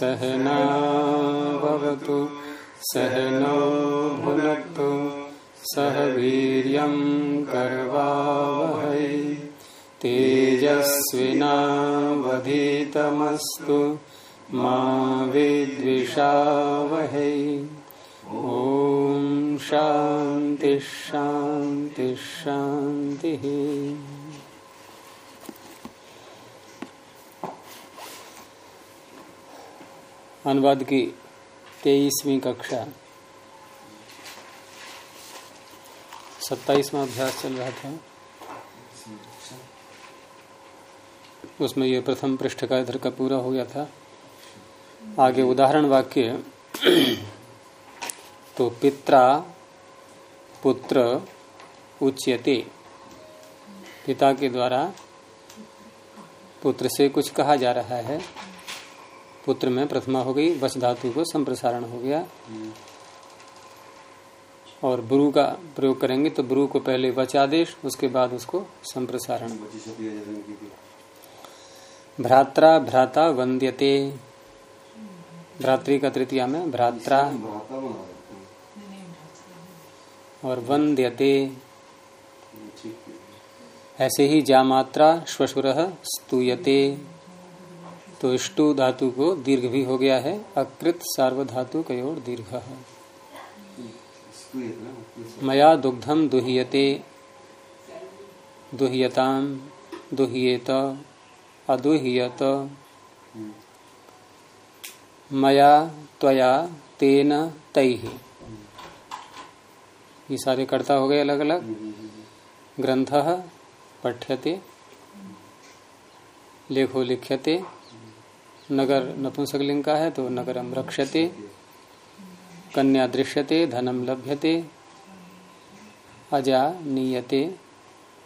सहनावतु सहनौ भुनक्तु सह वीर्यं कर्वावहै तेजस्विनावधीतमस्तु मा विद्विषावहै। ॐ शान्ति शान्ति शान्तिः। अनुवाद की तेईसवीं कक्षा। सत्ताईसवा अभ्यास चल रहा था। उसमें यह प्रथम पृष्ठ का इधर का पूरा हो गया था। आगे उदाहरण वाक्य तो पित्रा पुत्र उच्यते। पिता के द्वारा पुत्र से कुछ कहा जा रहा है। पुत्र में प्रथमा हो गई वच धातु को संप्रसारण हो गया। और ब्रू का प्रयोग करेंगे तो ब्रू को पहले वचादेश उसके बाद उसको संप्रसारण। भ्रात्रा, भ्राता वंद्यते। भ्रातृ का तृतीया में भ्रात्रा। और वंद्यते। ऐसे ही जामात्रा, श्वशुर स्तूयते। तो इष्टु धातु को दीर्घ भी हो गया है, अकृत सार्वधातु कयोर दीर्घ है। मया दुग्धम दुह्यते दुह्यताम दुह्येत, अदुह्यत। मया त्वया तेन तैहि ये सारे कर्ता हो गए अलग अलग ग्रंथ पठ्यते, लेखो लिख्यते नगर नपुंसकलिंग का है तो नगरम रक्षते, कन्या दृश्यते, धनम लभ्यते, अजा नीयते,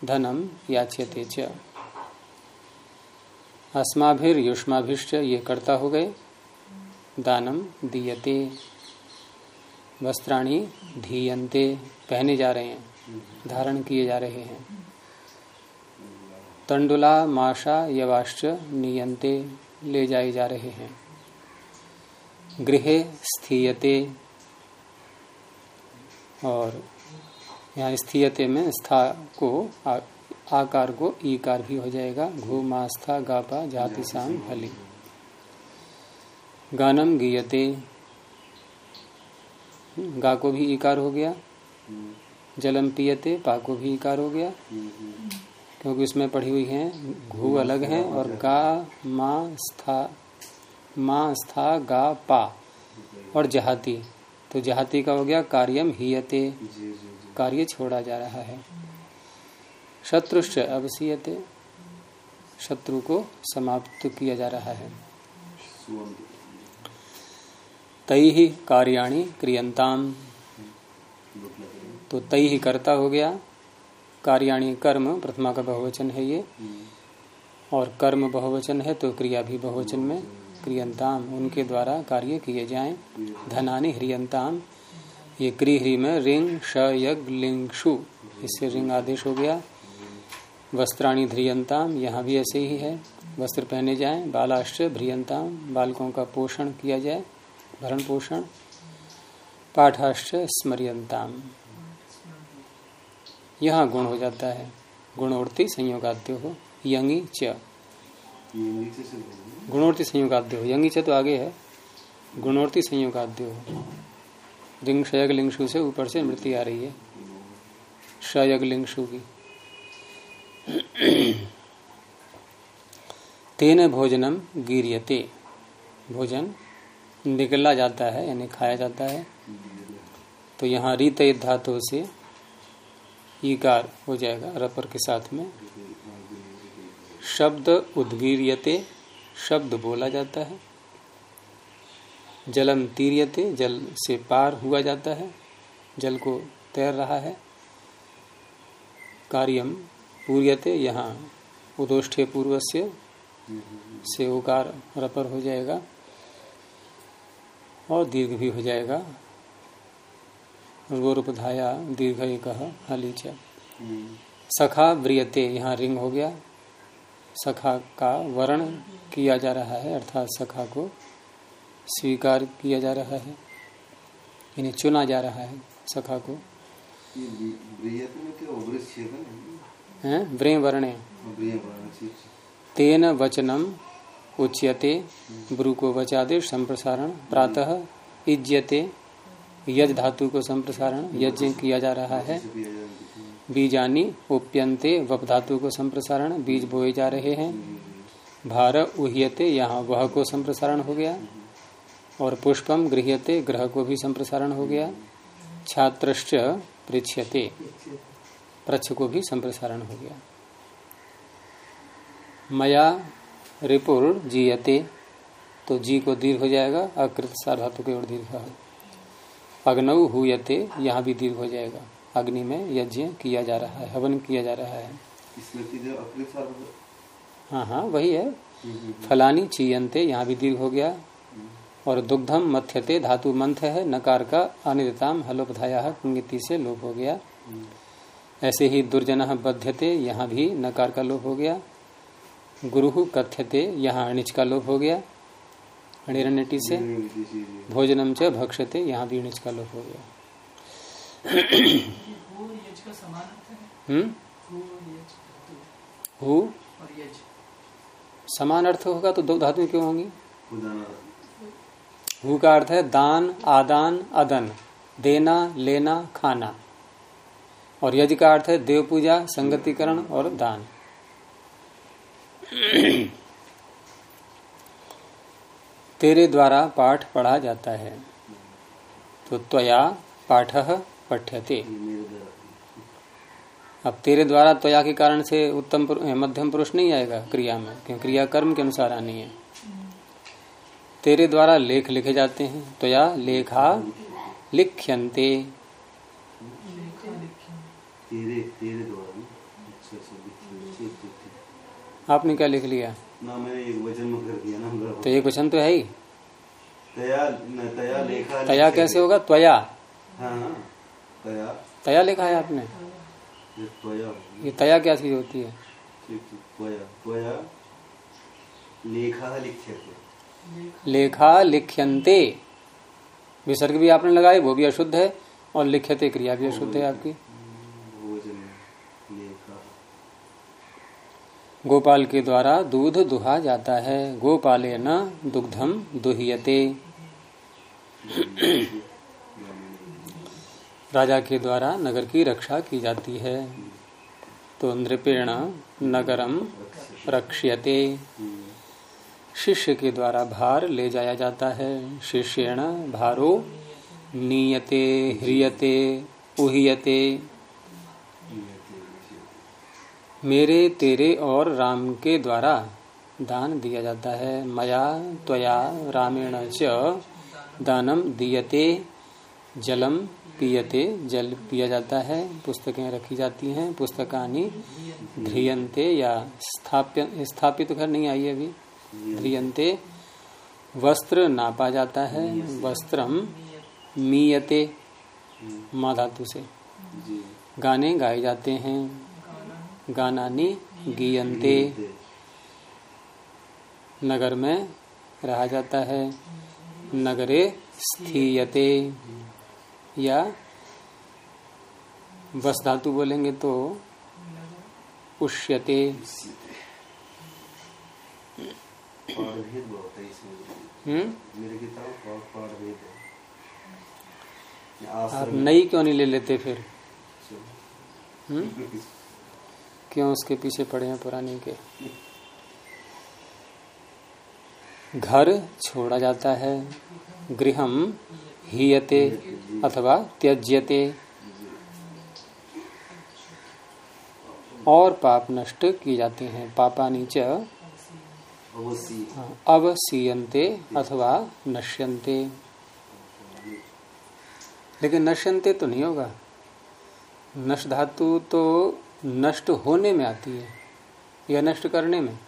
धनम याच्यते च। अस्माभिर युष्माभिश्च ये कर्ता हो गए, दानम दीयते, वस्त्राणी धीयन्ते, पहने जा रहे हैं, धारण किए जा रहे हैं। तंडुला, माशा, यवाश्च नियंते ले जाए जा रहे हैं। गृह स्थीयते। और यहाँ स्थीयते में स्था को आ, आकार को ईकार भी हो जाएगा। घू मास्था गापा जाति शाम हली गानम गीयते। गा को भी इकार हो गया। जलम पियते पा को भी इकार हो गया। क्योंकि इसमें पढ़ी हुई है घू अलग है और गा मा स्था मा स्था गा पा और जहाती। तो जहाती का हो गया कार्यम हियते। कार्य छोड़ा जा रहा है। शत्रुश्च अवसीयते। शत्रु को समाप्त किया जा रहा है। तई ही कार्याणी क्रियंताम तो तई ही कर्ता हो गया। कार्याणी कर्म प्रथमा का बहुवचन है ये। और कर्म बहुवचन है तो क्रिया भी बहुवचन में क्रियंताम उनके द्वारा कार्य किए जाएँ। धनानि ह्रियंताम ये क्री ह्री में रिंग श यग लिंगशु इससे रिंग आदेश हो गया। वस्त्राणी ध्रियंताम यहाँ भी ऐसे ही है। वस्त्र पहने जाएँ बालाश्च भ्रियंताम बालकों का पोषण किया जाए भरण पोषण। पाठाश्च स्मरियंताम यहाँ गुण हो जाता है। गुणोर्ति संयोगाद्य हो, यंगी च। गुणोर्ति संयोगाद्य हो, यंगी च तो आगे है। गुणोर्ति संयोगाद्य हो। रिंग शयग लिंगशु से ऊपर से मृत्यु आ रही है। शयग लिंगशु की तेन भोजनम गिरियते। भोजन निकला जाता है, यानी खाया जाता है। तो यहाँ रीत धातु से ईकार हो जाएगा रपर के साथ में। शब्द उद्गीर्यते, शब्द बोला जाता है। जलम तीर्यते, जल से पार हुआ जाता है। जल को तैर रहा है। कार्यम पूर्यते, यहाँ उदोष्ठे पूर्व से उकार रपर हो जाएगा और दीर्घ भी हो जाएगा। रूपधाया दीर्घ एक हलीच सखा व्रियते यहाँ रिंग हो गया। सखा का वर्ण किया जा रहा है अर्थात सखा को स्वीकार किया जा रहा है। इन्हें चुना जा रहा है सखा को। व्रे वर्णे। तेन वचनम उच्यते ब्रु को वचादेश संप्रसारण प्रातः इज्यते। यज धातु को संप्रसारण, यज्ञ किया जा रहा है। बीजानी उप्यंते वप धातु को संप्रसारण, बीज बोए जा रहे हैं। भार उह्यते, यहाँ वह को संप्रसारण हो गया। और पुष्पम गृहते ग्रह को भी संप्रसारण हो गया। छात्रश्च पृछ्यते प्रच्छ को भी संप्रसारण हो गया। मया रिपुर जीयते तो जी को दीर्घ हो जाएगा, अकृत साधातु के और दीर्घ अग्नऊ हुयते यहाँ भी दीर्घ हो जाएगा। अग्नि में यज्ञ किया जा रहा है हवन किया जा रहा है। हाँ हाँ वही है। फलानी चीयंते यहाँ भी दीर्घ हो गया। और दुग्धम मथ्यते धातु मंथ है नकार का अनिदताम हलोपधाया कुंगिति से लोप हो गया। ऐसे ही दुर्जन बध्यते यहाँ भी नकार का लोप हो गया। गुरु कथ्यते यहाँ अणिच का लोप हो गया। अणिरण्यटी से भोजनम च भक्षते यहाँ भी अणिच का लोप हो गया। हम्म? समान अर्थ होगा तो दो धातु क्यों होंगी? हु का अर्थ है दान आदान अदन देना लेना खाना। और यज का अर्थ है देव पूजा संगतिकरण और दान। तेरे द्वारा पाठ पढ़ा जाता है। तो त्वया पाठ पठ्यते। अब तेरे द्वारा त्वया के कारण से उत्तम मध्यम पुरुष नहीं आएगा क्रिया में क्योंकि क्रिया कर्म के अनुसार आनी है। तेरे द्वारा लेख लिखे जाते हैं त्वया लेखा लिख्यंते द्वारा आपने क्या लिख लिया? ना मैंने वचन में कर दिया ना तो एक वचन तो है ही। तया तया लेखा तया कैसे होगा? त्वया। हाँ, हाँ तया। तया लिखा है आपने? ये ये तया क्या चीज़ होती है? त्वया। त्वया लेखा लिख्यते। लेखा लिख्यंते विसर्ग भी आपने लगाए वो भी अशुद्ध है और लिख्यते क्रिया भी अशुद्ध है आपकी। गोपाल के द्वारा दूध दुहा जाता है। गोपाले न दुग्धम दुहियते। राजा के द्वारा नगर की रक्षा की जाती है। तो नृपेण नगरम रक्ष्यते। शिष्य के द्वारा भार ले जाया जाता है। शिष्यण भारो नीयते, ह्रियते, उहियते। मेरे तेरे और राम के द्वारा दान दिया जाता है। मया त्वया रामेण च दानम दीयते जलम पियते जल पिया जाता है। पुस्तकें रखी जाती हैं पुस्तकानी ध्रियंते या स्थाप्य स्थापित घर नहीं आई अभी। ध्रियंते वस्त्र नापा जाता है। वस्त्रम मीयते माँ धातु से। गाने गाए जाते हैं। गानानी गीयंते नगर में रहा जाता है। नगरे स्थीयते। या बस धातु बोलेंगे तो उष्यते। हम्म? आप नई क्यों नहीं ले लेते फिर? हम्म? क्यों उसके पीछे पड़े हैं पुराने के? घर छोड़ा जाता है, गृहम हीयते अथवा त्यज्यते। और पाप नष्ट किए जाते हैं पापा नीचे अवसीयते अथवा नश्यंते लेकिन नश्यंते तो नहीं होगा। नश धातु तो नष्ट होने में आती है या नष्ट करने में?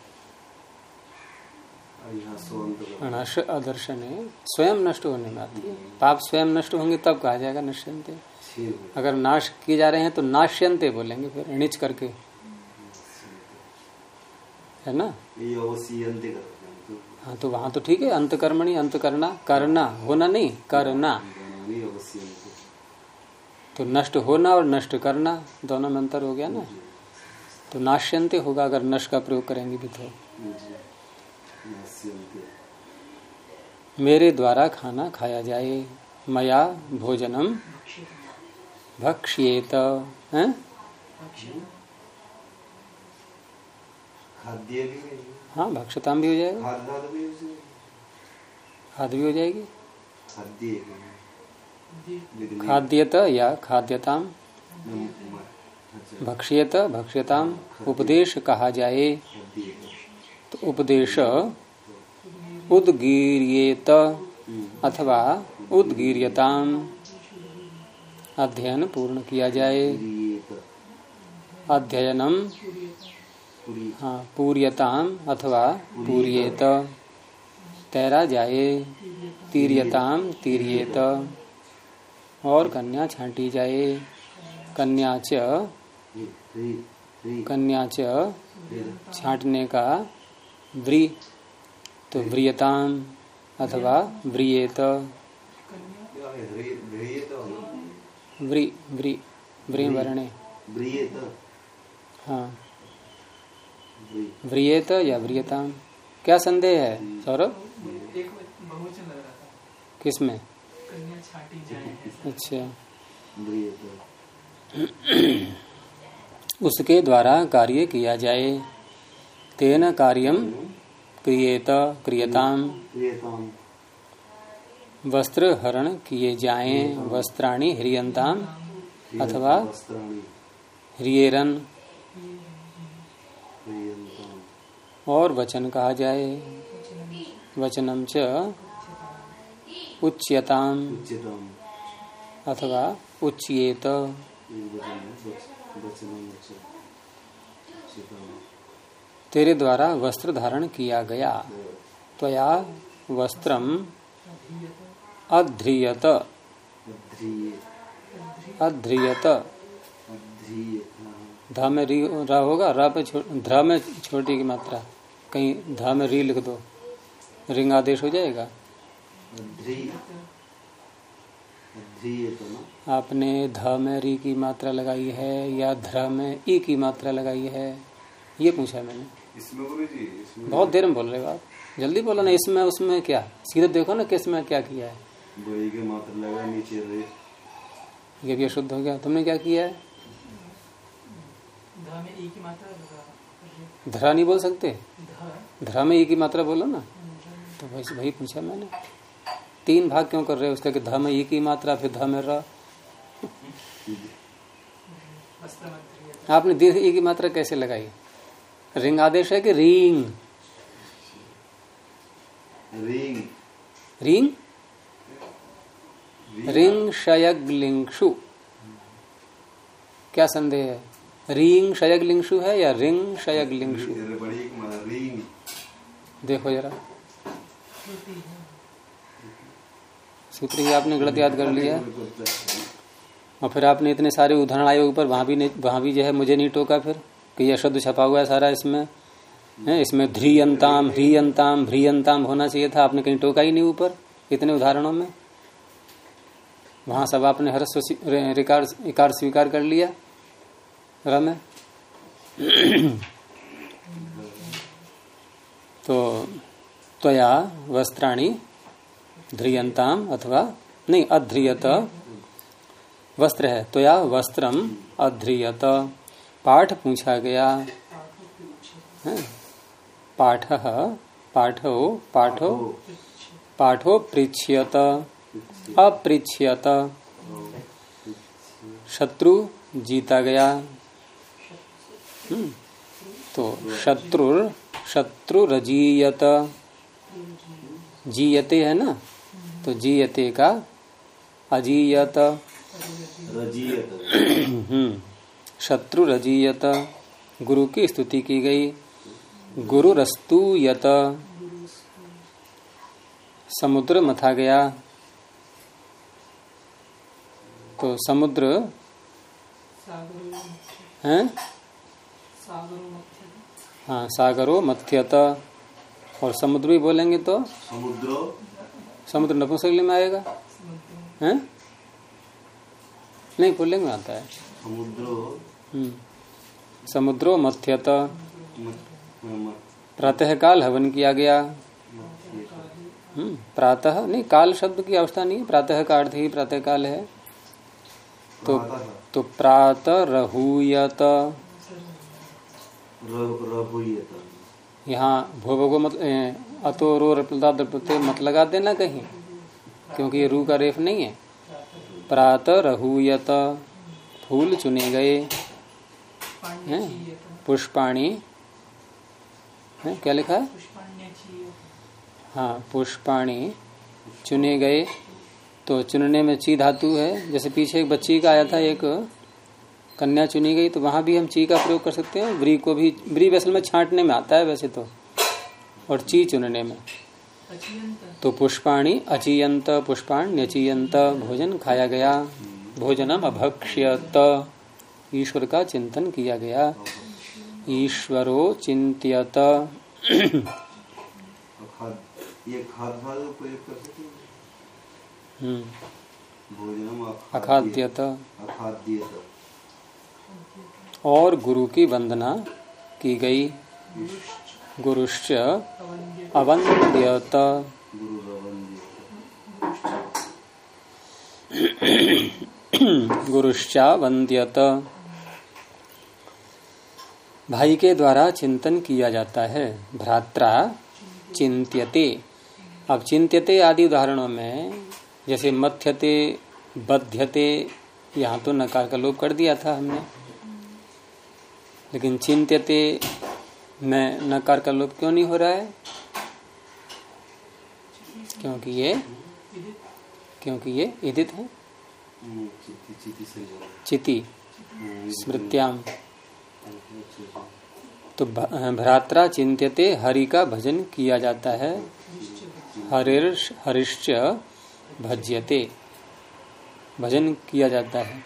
नष्ट आदर्शन है स्वयं नष्ट होने में आती है। पाप स्वयं नष्ट होंगे तब कहा जाएगा नश्यंते। अगर नाश किए जा रहे हैं तो नाश्यंते बोलेंगे फिर णिच करके। है ना? हाँ तो। वहाँ तो ठीक है अंत कर्मणि अंत करना। करना होना नहीं करना तो नष्ट होना और नष्ट करना दोनों में अंतर हो गया ना? तो नाश्यंते होगा अगर नष्ट का प्रयोग करेंगे भी तो। मेरे द्वारा खाना खाया जाए मया भोजनम भक्ष्येत हैं? भक्षताम भी हो जाएगा। खाद भी हो जाएगी। खाद्यत या खाद्यताम। भक्ष्यत, भक्ष्यताम, उपदेश कहा जाए। तो उपदेश उदगीर्येत अथवा उदगीर्यताम। अध्ययन पूर्ण किया जाए। अध्ययनम हाँ पूर्यताम अथवा पूर्येत। तैरा जाए। तीर्यताम, तीर्येत। और कन्या छांटी जाए। कन्या च। कन्या च। छांटने का व्री। तो व्रियताम अथवा व्रियेत। व्री व्री व्री वर्णे हाँ। व्रियेत या व्रियताम क्या संदेह है, सौरभ? किसमें अच्छा। उसके द्वारा कार्य किया जाए। तेन कार्यम क्रियेत, क्रियताम। वस्त्र हरण किए जाएँ, वस्त्राणि ह्रियंताम अथवा ह्रियरन। और वचन कहा जाए। वचनम च उच्यताम। अथवा उच्येत। तेरे द्वारा वस्त्र धारण किया गया। त्वया वस्त्रम अध्रियत। अध्रियत। अध्रिये हाँ, में री रा होगा रा पे ध्र में छोटी की मात्रा। कहीं ध में री लिख दो। रिंग आदेश हो जाएगा अध्रि अध्रिये तो ना आपने ध में री की मात्रा लगाई है या ध्र में ई की मात्रा लगाई है? ये पूछा मैंने। इसमें बहुत देर में बोल रहे हो आप। जल्दी बोलो ना इसमें उसमें क्या? सीधे देखो ना किसमें क्या किया है। के मात्र लगा नीचे ये भी अशुद्ध हो गया। तुमने क्या किया है? ध में ई की मात्रा लगा धरा नहीं बोल सकते? ध। धरा में ई की मात्रा बोलो ना। तो वैसे वही पूछा मैंने। तीन भाग क्यों कर रहे हो उसका कि ध में ई की मात्रा फिर धम र आपने दीर्घ ई की मात्रा कैसे लगाई रिंग आदेश है कि रिंग रिंग रिंग रिंग शयग लिंगशु क्या संदेह है रिंग शयग लिंगशु है या रिंग शयग लिंगशु एक देखो जरा सूत्र ही आपने गलत याद कर लिया। और फिर आपने इतने सारे उदाहरण आए ऊपर, वहाँ भी नहीं, वहाँ भी जो है मुझे नहीं टोका फिर। कि यह शब्द छपा हुआ है सारा इसमें। है, इसमें ध्रियंताम, ह्रियंताम भ्रियंताम होना चाहिए था, आपने कहीं टोका ही नहीं ऊपर इतने उदाहरणों में। वहाँ सब आपने हर रिकार स्वीकार कर लिया। रमे तो त्वया वस्त्राणि ध्रियंताम अथवा नहीं अध्रियत। वस्त्र है त्वया वस्त्रम अध्रियत। पाठ पूछा गया। पाठ पाठो पाठो पाठो पृछ्यत अपृछ्यत शत्रु जीता गया। हम्म, तो शत्रु शत्रु रजीयत जीयते है ना? तो जीयते का अजीयत। हम्म, शत्रु रजीयत। गुरु की स्तुति की गई। गुरु रस्तु यत। समुद्र मथा गया। तो समुद्र है? हाँ सागरो मथ्यत। और समुद्र भी बोलेंगे तो? समुद्रो समुद्र नपुंसकलिंग में आएगा? हैं? नहीं पुल्लिंग में आता है। समुद्रो। हम्म। समुद्रो मथ्यत प्रातः काल हवन किया गया। हम्म, प्रातः? नहीं काल शब्द की अवस्था नहीं प्रातः का अर्थ ही प्रातः काल है। तो तो प्रात रहूयत। रहुयत। यहाँ भोगो मत ए, अतो रो रपलता द्रपते मत लगा देना कहीं, क्योंकि ये रू का रेफ नहीं है। प्रात रहूयत फूल चुने गए। हैं? पुष्पाणी। है? क्या लिखा है? हाँ पुष्पाणी चुने गए। तो चुनने में ची धातु है। जैसे पीछे एक बच्ची का आया था, एक कन्या चुनी गई तो वहाँ भी हम ची का प्रयोग कर सकते हैं। व्री को भी, व्री वैसल में छांटने में आता है वैसे तो। और ची चुनने में। तो पुष्पाणी अचीयंत पुष्पाण्यचीयंत भोजन खाया गया। भोजनम अभक्ष्यत। ईश्वर का चिंतन किया गया। ईश्वरो चिंत्यत। हम्म, अखाद्यत। और गुरु की वंदना की गई। गुरुश्च अवंद्यत गुरुश्चा वंद्यत भाई के द्वारा चिंतन किया जाता है। भ्रात्रा चिंत्यते। अब चिंत्यते आदि उदाहरणों में जैसे मथ्यते, बध्यते, यहाँ तो नकार का लोप कर दिया था हमने। लेकिन चिंत्यते में नकार का लोप क्यों नहीं हो रहा है? क्योंकि ये क्योंकि ये इदित है। चिति, स्मृत्याम। तो भ्रात्रा चिंत्यते, हरि का भजन किया जाता है। हरिर्ष, हरिश्च भज्यते। भजन किया जाता है।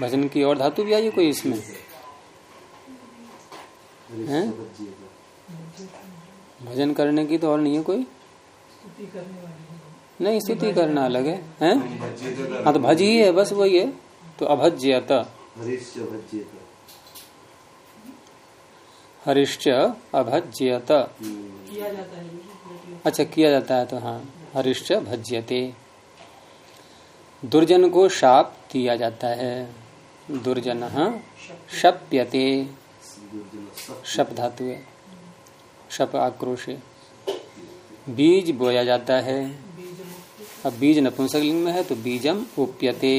भजन की और धातु भी आई कोई इसमें? हैं? भजन करने की तो और नहीं है कोई? नहीं स्तुति करना अलग है हैं? हाँ तो भज ही है बस वही है तो अभज्यत। हरिश्च अभज्यत। किया जाता अच्छा किया जाता है तो हाँ हरिश्च भज्यते दुर्जन को शाप दिया जाता है दुर्जन शप्यते। शप धातु है शप आक्रोश। है बीज बोया जाता है। अब बीज नपुंसकलिंग में है तो बीजम उप्यते।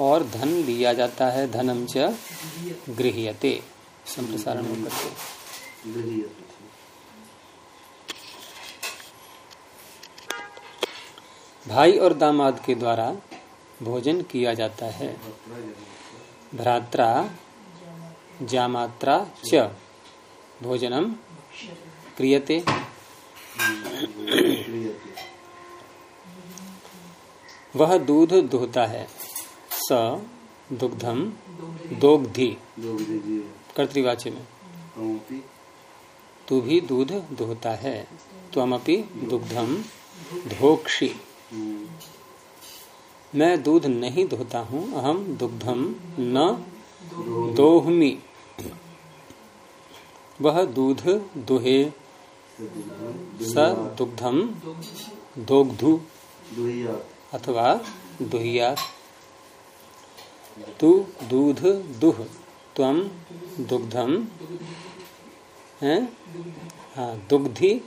और धन लिया जाता है, धनम च गृह्यते। संप्रसारण करते भाई और दामाद के द्वारा भोजन किया जाता है। भ्रात्रा जामात्रा च। भोजनम क्रियते। वह दूध दुहता है, स दुग्धम दोग्धि। कर्तवाच्य में। तू भी दूध दुहता है त्वमपि दुग्धम धोक्षी। मैं दूध नहीं दुहता हूँ अहम दुग्धम न दोहमी। वह दूध, दुहे, स दुग्धम, दोग्धु, अथवा दुहिया। तू दूध, दुह त्वम दुग्धम, है? हाँ दुग्धि,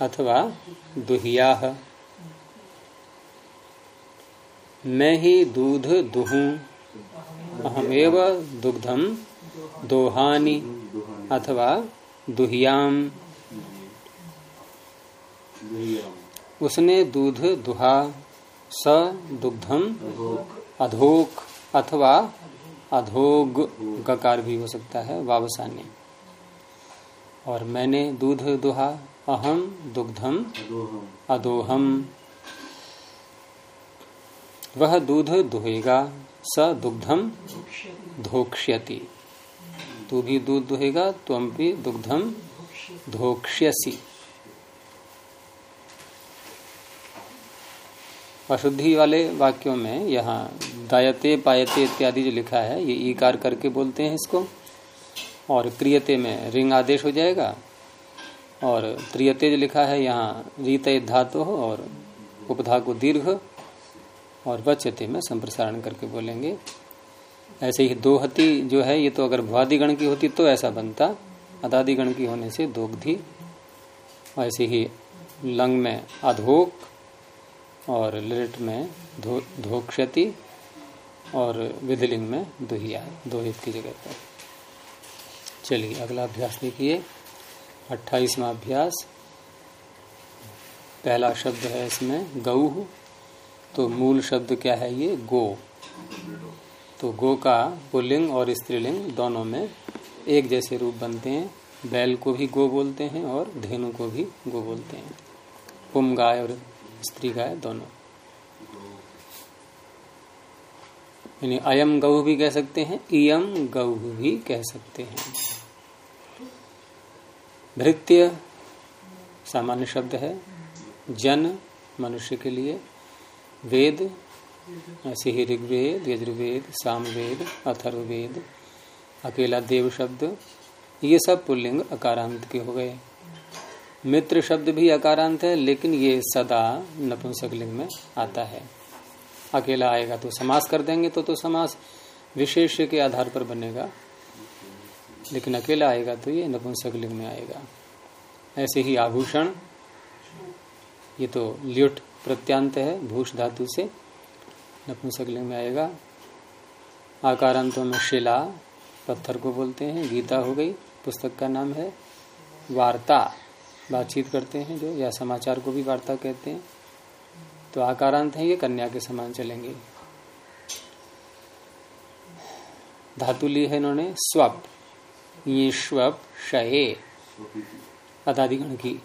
अथवा दुहिया। मैं ही दूध, दुहूं। अहमेव दुग्धम दोहानी अथवा दुहियाम उसने दूध दुहा, स दुग्धम अधोक अथवा अधोग गकार भी हो सकता है वावसान्य और मैंने दूध दुहा अहम दुग्धम दोहम अदोहम वह दूध दुहेगा स दुग्धम धोक्ष्यति। तू भी दूध दुहेगा, तुम भी दुग्धम धोक्ष्यसी। अशुद्धि वाले वाक्यों में यहाँ दायते, पायते इत्यादि जो लिखा है, ये ईकार करके बोलते हैं इसको। और क्रियते में रिंग आदेश हो जाएगा। और त्रियते जो लिखा है, यहाँ रीत धातु और उपधा को दीर्घ और वचते में संप्रसारण करके बोलेंगे। ऐसे ही दोहती जो है, ये तो अगर भवादिगण की होती तो ऐसा बनता। अदादिगण की होने से दोग्धि। ऐसे ही लंग में अधोक और लिट में धो, धोक्षति और विधिलिंग में दुहिया, दोहित की जगह पर। चलिए, अगला अभ्यास देखिए। अट्ठाईसवा अभ्यास। पहला शब्द है इसमें गऊ। तो मूल शब्द क्या है ये? गो। तो गो का पुल्लिंग और स्त्रीलिंग दोनों में एक जैसे रूप बनते हैं। बैल को भी गो बोलते हैं और धेनु को भी गो बोलते हैं। पुम गाय और स्त्री गाय दोनों। यानी अयम गऊ भी कह सकते हैं, इयम गऊ भी कह सकते हैं। भृत्य सामान्य शब्द है। जन मनुष्य के लिए वेद, ऐसे ही ऋग्वेद, यजुर्वेद, सामवेद, अथर्ववेद, अकेला देव शब्द, ये सब पुल्लिंग अकारांत के हो गए। मित्र शब्द भी अकारांत है, लेकिन ये सदा नपुंसक लिंग में आता है। अकेला आएगा तो समास कर देंगे तो तो समास विशेष के आधार पर बनेगा। लेकिन अकेला आएगा तो ये नपुंसक लिंग में आएगा। ऐसे ही आभूषण, ये तो ल्युट प्रत्यांत है भूष धातु से। नपुंसक लिंग में आएगा। आकारांतों में शिला पत्थर को बोलते हैं गीता हो गई पुस्तक का नाम है वार्ता। बातचीत करते हैं जो या समाचार को भी वार्ता कहते हैं। तो आकारांत है ये कन्या के समान चलेंगे। धातु ली है इन्होंने स्वप ये स्वप शये अदादिगण की।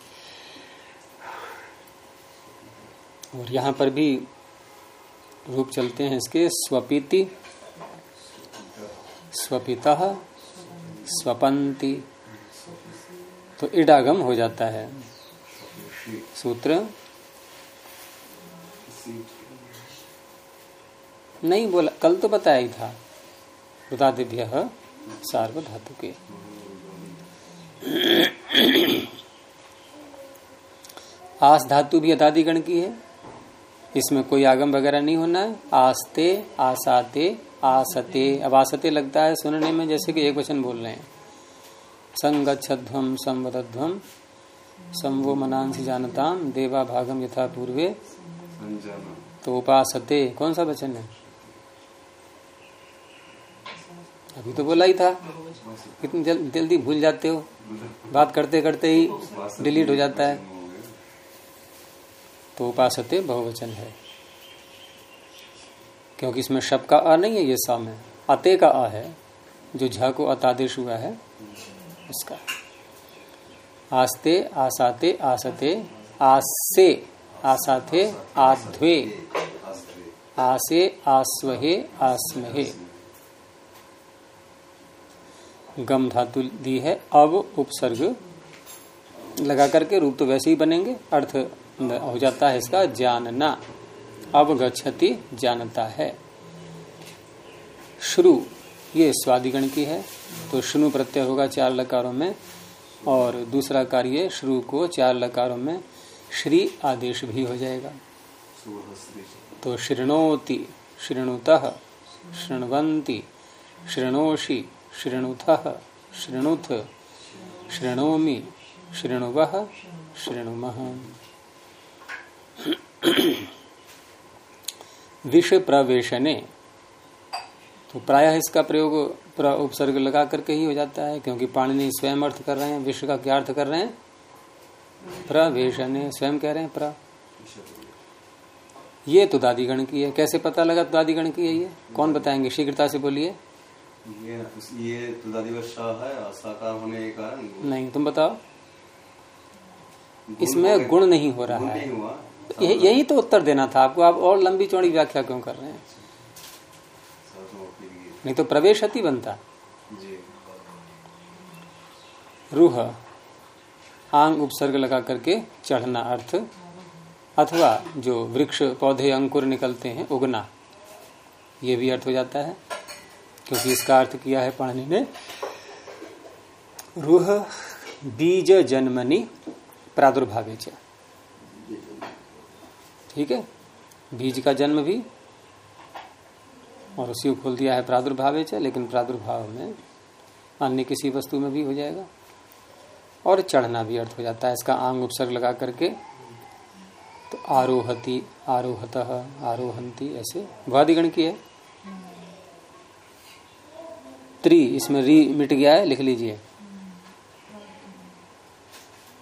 और यहाँ पर भी रूप चलते हैं इसके, स्वपीति, स्वपिता, स्वपंती। तो इडागम हो जाता है। सूत्र? नहीं बोला, कल तो बताया ही था। रुदादिभ्य सार्वधातु के आस धातु भी अदादिगण की है। इसमें कोई आगम वगैरह नहीं होना है। आस्ते आसाते आसते। अब आसते लगता है सुनने में जैसे कि एक वचन बोल रहे हैं। संगच्छध्वम संवदध्वम संवो मनांसी जानताम देवा भागम यथा पूर्वे। तो उपासते कौन सा वचन है? अभी तो बोला ही था। कितनी जल, जल्दी भूल जाते हो। बात करते करते ही डिलीट हो जाता है। तो उपासते बहुवचन है। क्योंकि इसमें शब का अ नहीं है, ये सा में अते का अ है, जो झ को अतादेश हुआ है, उसका। आस्ते, आसाते, आसते आसे आसाथे, आध्वे। आसे, आस्वहे, आस्महे। गम धातु दी है, अब उपसर्ग। लगा करके रूप तो वैसे ही बनेंगे, अर्थ हो जाता है इसका, जानना। अवगछति जानता है। श्रु, ये स्वादिगण की है तो शुनु प्रत्यय होगा चार लकारों में, और दूसरा कार्य श्रु को चार लकारों में, श्री आदेश भी हो जाएगा। तो शृणोति शृणुत शृण्वंती शृणोषि शृणुथ शृणुथ शृणोमि शृणुव शृणुम विष प्रवेशने तो प्रायः इसका प्रयोग उपसर्ग लगा करके ही हो जाता है क्योंकि पाणिनि स्वयं अर्थ कर रहे हैं विश्व का क्या अर्थ कर रहे हैं? प्रवेशने स्वयं कह रहे हैं प्र। ये तो दादीगण की है। कैसे पता लगा तो दादीगण की है ये? कौन बताएँगे? शीघ्रता से बोलिए। ये ये तो दादीवश है साकार होने के कारण नहीं तुम बताओ। इसमें गुण नहीं हो रहा है। नहीं हुआ। यही यही तो उत्तर देना था आपको। आप और लंबी चौड़ी व्याख्या क्यों कर रहे हैं? नहीं तो प्रवेश अति बनता रूह आंग उपसर्ग लगा करके चढ़ना अर्थ अथवा जो वृक्ष पौधे अंकुर निकलते हैं उगना ये भी अर्थ हो जाता है क्योंकि इसका अर्थ किया है पाणी ने। रूह बीज जन्मनि प्रादुर्भावे च। ठीक है? बीज का जन्म भी और उसी को खोल दिया है प्रादुर्भाव लेकिन प्रादुर्भाव में अन्य किसी वस्तु में भी हो जाएगा। और चढ़ना भी अर्थ हो जाता है इसका आंग उपसर्ग लगा करके। तो आरोहति आरोहत आरोहंती ऐसे भ्वादिगण की है। त्रि इसमें री मिट गया है लिख लीजिए।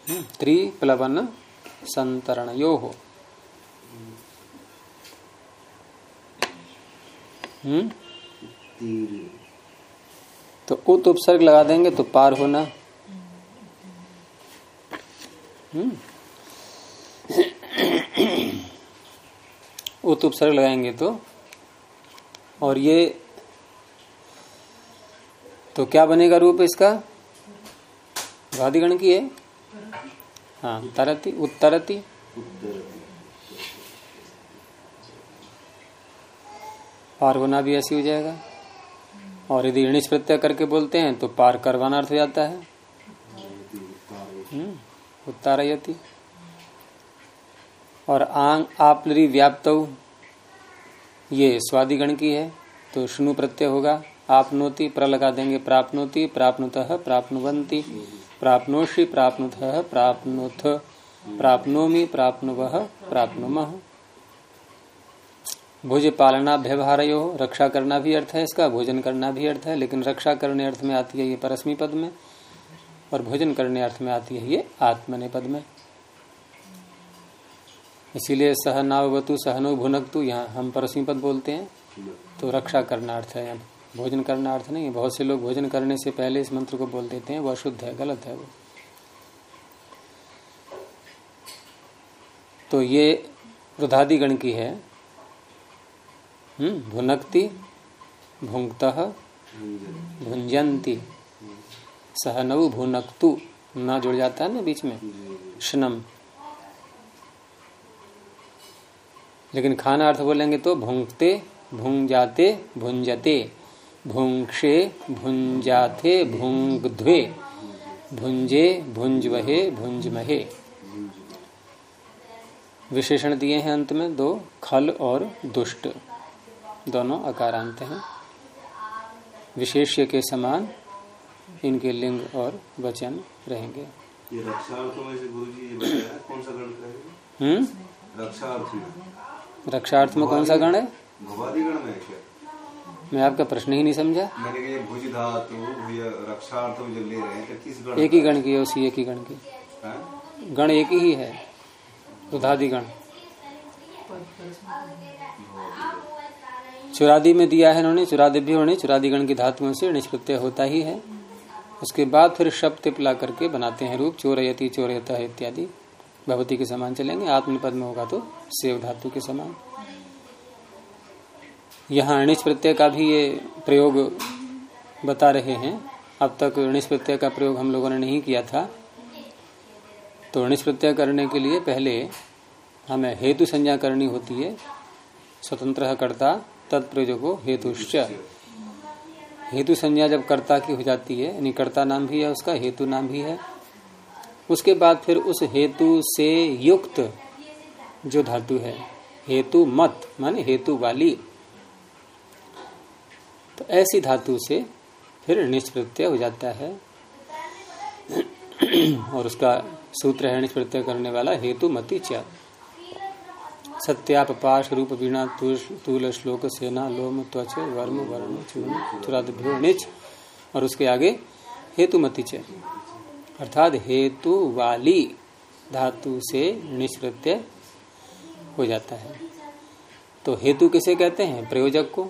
हम्म, त्रि प्लवन संतरण यो हो हम्म? तो उत उपसर्ग लगा देंगे तो पार होना। हम्म? उत उपसर्ग लगाएँगे तो। और ये तो क्या बनेगा रूप इसका? वादिगण की है? हाँ तरती उत्तरती। पार होना भी ऐसी हो जाएगा। और यदि ऋणिस प्रत्यय करके बोलते हैं तो पार करवाना अर्थ हो जाता है। हम्म, उत्तारयति और आंग आपलरी व्याप्त ये स्वादिगण की है तो शुनु प्रत्यय होगा। आपनोति प्र लगा देंगे प्राप्नोति प्राप्नुत प्राप्नुवंती प्राप्नोषि प्राप्नुत प्राप्नुथ। प्राप्नोमि प्राप्नुव प्राप्नुमः। भुज पालना व्यवहार यो रक्षा करना भी अर्थ है, इसका भोजन करना भी अर्थ है, लेकिन रक्षा करने अर्थ में आती है ये परस्मी पद में, और भोजन करने अर्थ में आती है ये आत्मने पद में। इसीलिए सह नावतु सहनो भुनकतु, यहाँ हम परस्मी पद बोलते हैं तो रक्षा करना अर्थ है, यहाँ भोजन करना अर्थ नहीं है। बहुत से लोग भोजन करने से पहले इस मंत्र को बोल देते हैं, वह अशुद्ध है, गलत है वो। तो ये रुधादि गण की है भुनकती भुंक्त भुंजंती सहनऊ भुनकतु, ना जुड़ जाता है ना बीच में? शनम। लेकिन खाना अर्थ बोलेंगे तो भुंगते भुंग जाते भुंजते। भुंक्षे, भुंजाथे, भुंगध्वे। भुंजे, भुंजवहे, भुंजमहे। विशेषण दिए हैं अंत में दो, खल और दुष्ट। दोनों अकारांत हैं। विशेष्य के समान इनके लिंग और वचन रहेंगे। ये रक्षा में से गुरु जी बताया कौन सा गण हम्म? रक्षा में रक्षार्थ में कौन सा गण है? भवादी गण में मैं आपका प्रश्न ही नहीं समझा। मैंने कहा भुज धातु में जो ले रहे हैं तो किस गण एक ही गण की है उसी एक ही गण की। गण एक ही है रुधादि गण। चुरादी में दिया है इन्होंने, चुरादि भी होने चुरादी गण की धातुओं से निष्प्रत्यय होता ही है। उसके बाद फिर शब्द टिपला करके बनाते हैं रूप, चोरयति, चोरयता इत्यादि। भगवती के समान चलेंगे आत्मपद में होगा तो सेव धातु के समान। यहाँ अणिच प्रत्यय का भी ये प्रयोग बता रहे हैं। अब तक अणिच प्रत्यय का प्रयोग हम लोगों ने नहीं किया था। तो अणिच प्रत्यय करने के लिए पहले हमें हेतु संज्ञा करनी होती है। स्वतंत्र कर्ता तत्प्रयोजको हेतुश्च। हेतु संज्ञा जब कर्ता की हो जाती है, यानी कर्ता नाम भी है, उसका हेतु नाम भी है, उसके बाद फिर उस हेतु से युक्त जो धातु है, हेतु मत, माने हेतु वाली तो ऐसी धातु से फिर निष्प्रत्यय हो जाता है। और उसका सूत्र है निष्प्रत्यय करने वाला, हेतु मति च। सत्याप पाश रूप वीणा तूल श्लोक सेना लोम त्वच वर्म वर्ण चूर्ण चुरादिभ्यो निच और उसके आगे हेतु मति च। अर्थात हेतु वाली धातु से निष्प्रत्यय हो जाता है। तो हेतु किसे कहते हैं? प्रयोजक को।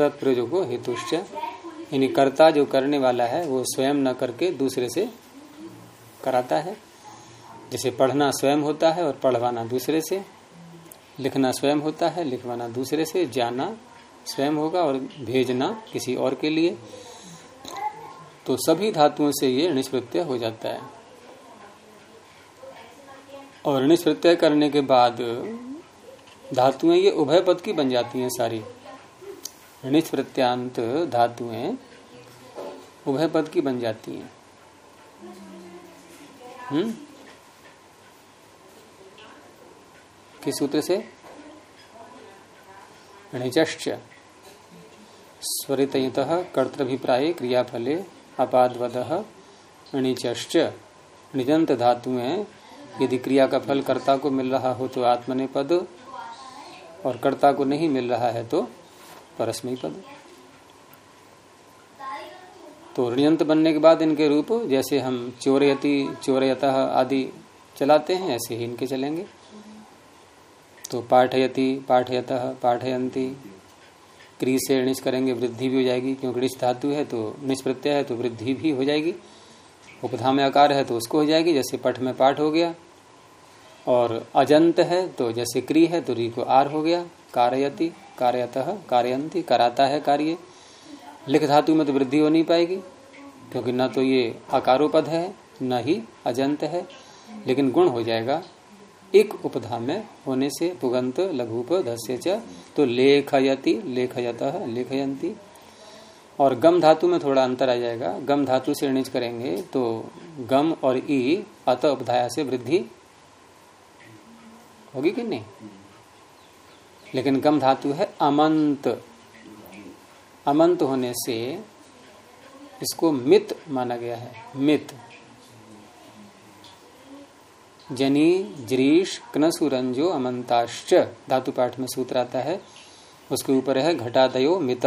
प्रयोजक को हेतुश्च। यानी कर्ता जो करने वाला है, वो स्वयं न करके दूसरे से कराता है। जैसे पढ़ना स्वयं होता है और पढ़वाना दूसरे से। लिखना स्वयं होता है, लिखवाना दूसरे से, जाना स्वयं होगा और भेजना किसी और के लिए। तो सभी धातुओं से ये निष्प्रत्यय हो जाता है। और ऋणिस प्रत्यय करने के बाद धातुएँ ये उभय पद की बन जाती हैं सारी। ऋणिस प्रत्यांत धातुएँ उभय पद की बन जाती हैं। हम्म? किस सूत्र से? णिचश्च स्वरित कर्तभिप्राय क्रियाफले अपादवद। निजंत धातुएँ, यदि क्रिया का फल कर्ता को मिल रहा हो तो आत्मने पद, और कर्ता को नहीं मिल रहा है तो परस्मयी पद। तो ऋणयंत बनने के बाद इनके रूप, जैसे हम चोरयति, चोरयत आदि चलाते हैं, ऐसे ही इनके चलेंगे। तो पाठयति, पाठयत पाठयंती क्री से ऋणिस करेंगे वृद्धि भी हो जाएगी। क्योंकि ऋष धातु है तो निष्प्रत्यय है तो वृद्धि भी हो जाएगी। उपधा में आकार है तो उसको हो जाएगी। जैसे पठ में पाठ हो गया। और अजंत है तो जैसे क्री है तो री को आर हो गया। कारयति, कार्यत कार्यंती कराता है कार्य। लिख धातु में तो वृद्धि हो नहीं पाएगी, क्योंकि न तो ये अकारोपद है, न ही अजंत है, लेकिन गुण हो जाएगा। एक उपधा में होने से पुगंत, लघुप, धस्य च तो लेखयति, लेखयत लेखयंती और गम धातु में थोड़ा अंतर आ जाएगा। गम धातु से ऋणिज करेंगे तो गम और ई अत उपधाया से वृद्धि होगी कि नहीं? लेकिन गम धातु है अमंत। अमंत होने से इसको मित माना गया है। मित। जनी जरीश कनसुरंजो अमंताश्च। धातु पाठ में सूत्र आता है। उसके ऊपर है घटादयो मित।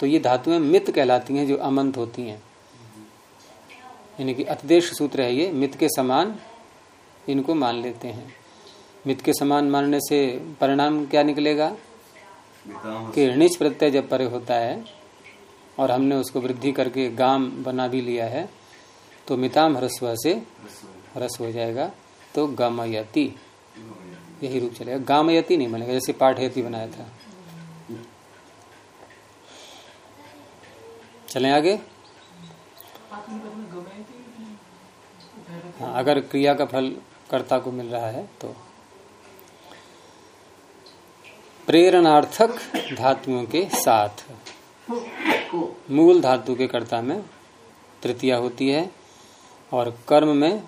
तो ये धातुएँ मित कहलाती हैं जो अमंत होती हैं। यानी कि अतदेश सूत्र है ये मित के समान इनको मान लेते हैं। मित के समान मानने से परिणाम क्या निकलेगा? कि ऋणिच प्रत्यय जब परे होता है और हमने उसको वृद्धि करके गाम बना भी लिया है तो मिताम ह्रस्व से रस हो जाएगा तो गमयति। यही रूप चलेगा। गामयति नहीं बनेगा, जैसे पाठयति बनाया था। चलें आगे। हाँ अगर क्रिया का फल कर्ता को मिल रहा है तो। प्रेरणार्थक धातुओं के साथ। मूल धातु के कर्ता में तृतीया होती है, और कर्म में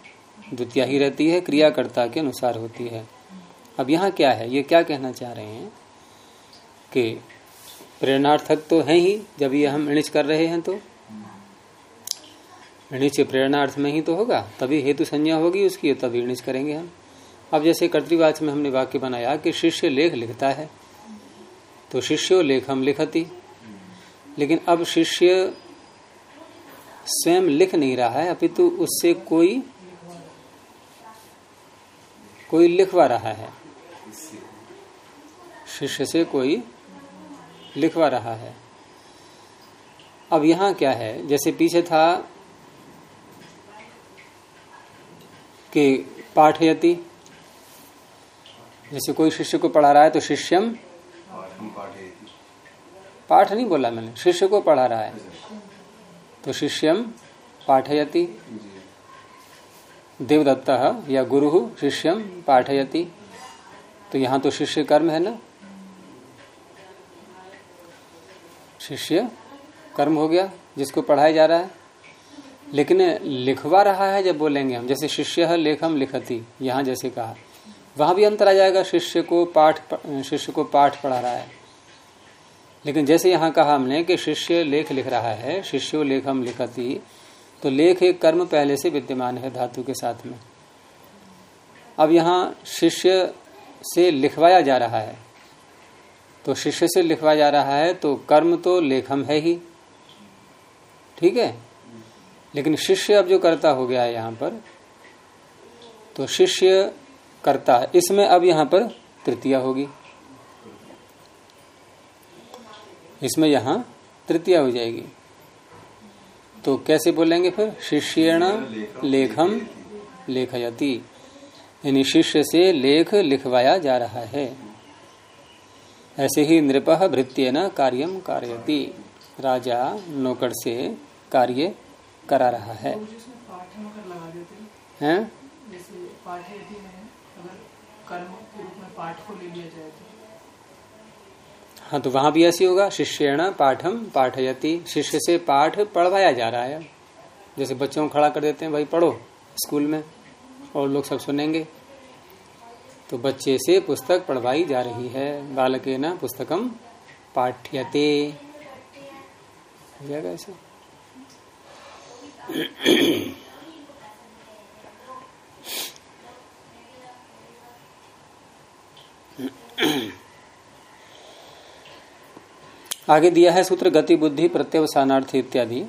द्वितीय ही रहती है, क्रियाकर्ता के अनुसार होती है। अब यहाँ क्या है? ये क्या कहना चाह रहे हैं कि प्रेरणार्थक तो है ही, जब ये हम ऋणिच कर रहे हैं तो? ऋणिच प्रेरणार्थ में ही तो होगा, तभी हेतु संज्ञा होगी उसकी तभी ऋणिच करेंगे हम। अब जैसे कर्तवाच में हमने वाक्य बनाया कि शिष्य लेख लिखता है तो शिष्यो हम लिखती। लेकिन अब शिष्य स्वयं लिख नहीं रहा है, अपितु उससे कोई कोई लिखवा रहा है। शिष्य से कोई लिखवा रहा है। अब यहाँ क्या है? जैसे पीछे था कि पाठयति जैसे कोई शिष्य को पढ़ा रहा है तो शिष्यम पाठ नहीं बोला मैंने, शिष्य को पढ़ा रहा है। तो शिष्यम पाठयति देवदत्त या गुरु शिष्यम पाठयति। तो यहाँ तो शिष्य कर्म है ना? शिष्य कर्म हो गया, जिसको पढ़ाया जा रहा है। लेकिन लिखवा रहा है जब बोलेंगे हम, जैसे शिष्य है, लेखम लिखती, यहाँ जैसे कहा। वहाँ भी अंतर आ जाएगा, शिष्य को पाठ, शिष्य को पाठ पढ़ा रहा है। लेकिन जैसे यहाँ कहा हमने कि शिष्य लेख लिख रहा है, शिष्यो लेखम लिखती तो लेख एक कर्म पहले से विद्यमान है धातु के साथ में। अब यहाँ शिष्य से लिखवाया जा रहा है। तो शिष्य से लिखवाया जा रहा है तो कर्म तो लेखम है ही। ठीक है? लेकिन शिष्य अब जो करता हो गया है यहाँ पर तो शिष्य करता है इसमें अब यहाँ पर तृतीया होगी। इसमें यहाँ तृतीया हो जाएगी। तो कैसे बोलेंगे फिर? शिष्यण लेखम लेखयति। यानी शिष्य से लेख लिखवाया जा रहा है। ऐसे ही नृप भृत्य न कार्यम कार्यति। राजा नौकर से कार्य करा रहा है। हैं? कर्म के रूप में पाठ को ले लिया जाए तो। हाँ तो वहाँ भी ऐसी होगा। शिष्यण पाठम पाठयति। शिष्य से पाठ पढ़वाया जा रहा है। जैसे बच्चों को खड़ा कर देते हैं, भाई पढ़ो स्कूल में और लोग सब सुनेंगे। तो बच्चे से पुस्तक पढ़वाई जा रही है। बालके न पुस्तकम पाठ्यते। ऐसे? आगे दिया है सूत्र गति बुद्धि प्रत्यवसानार्थ इत्यादि।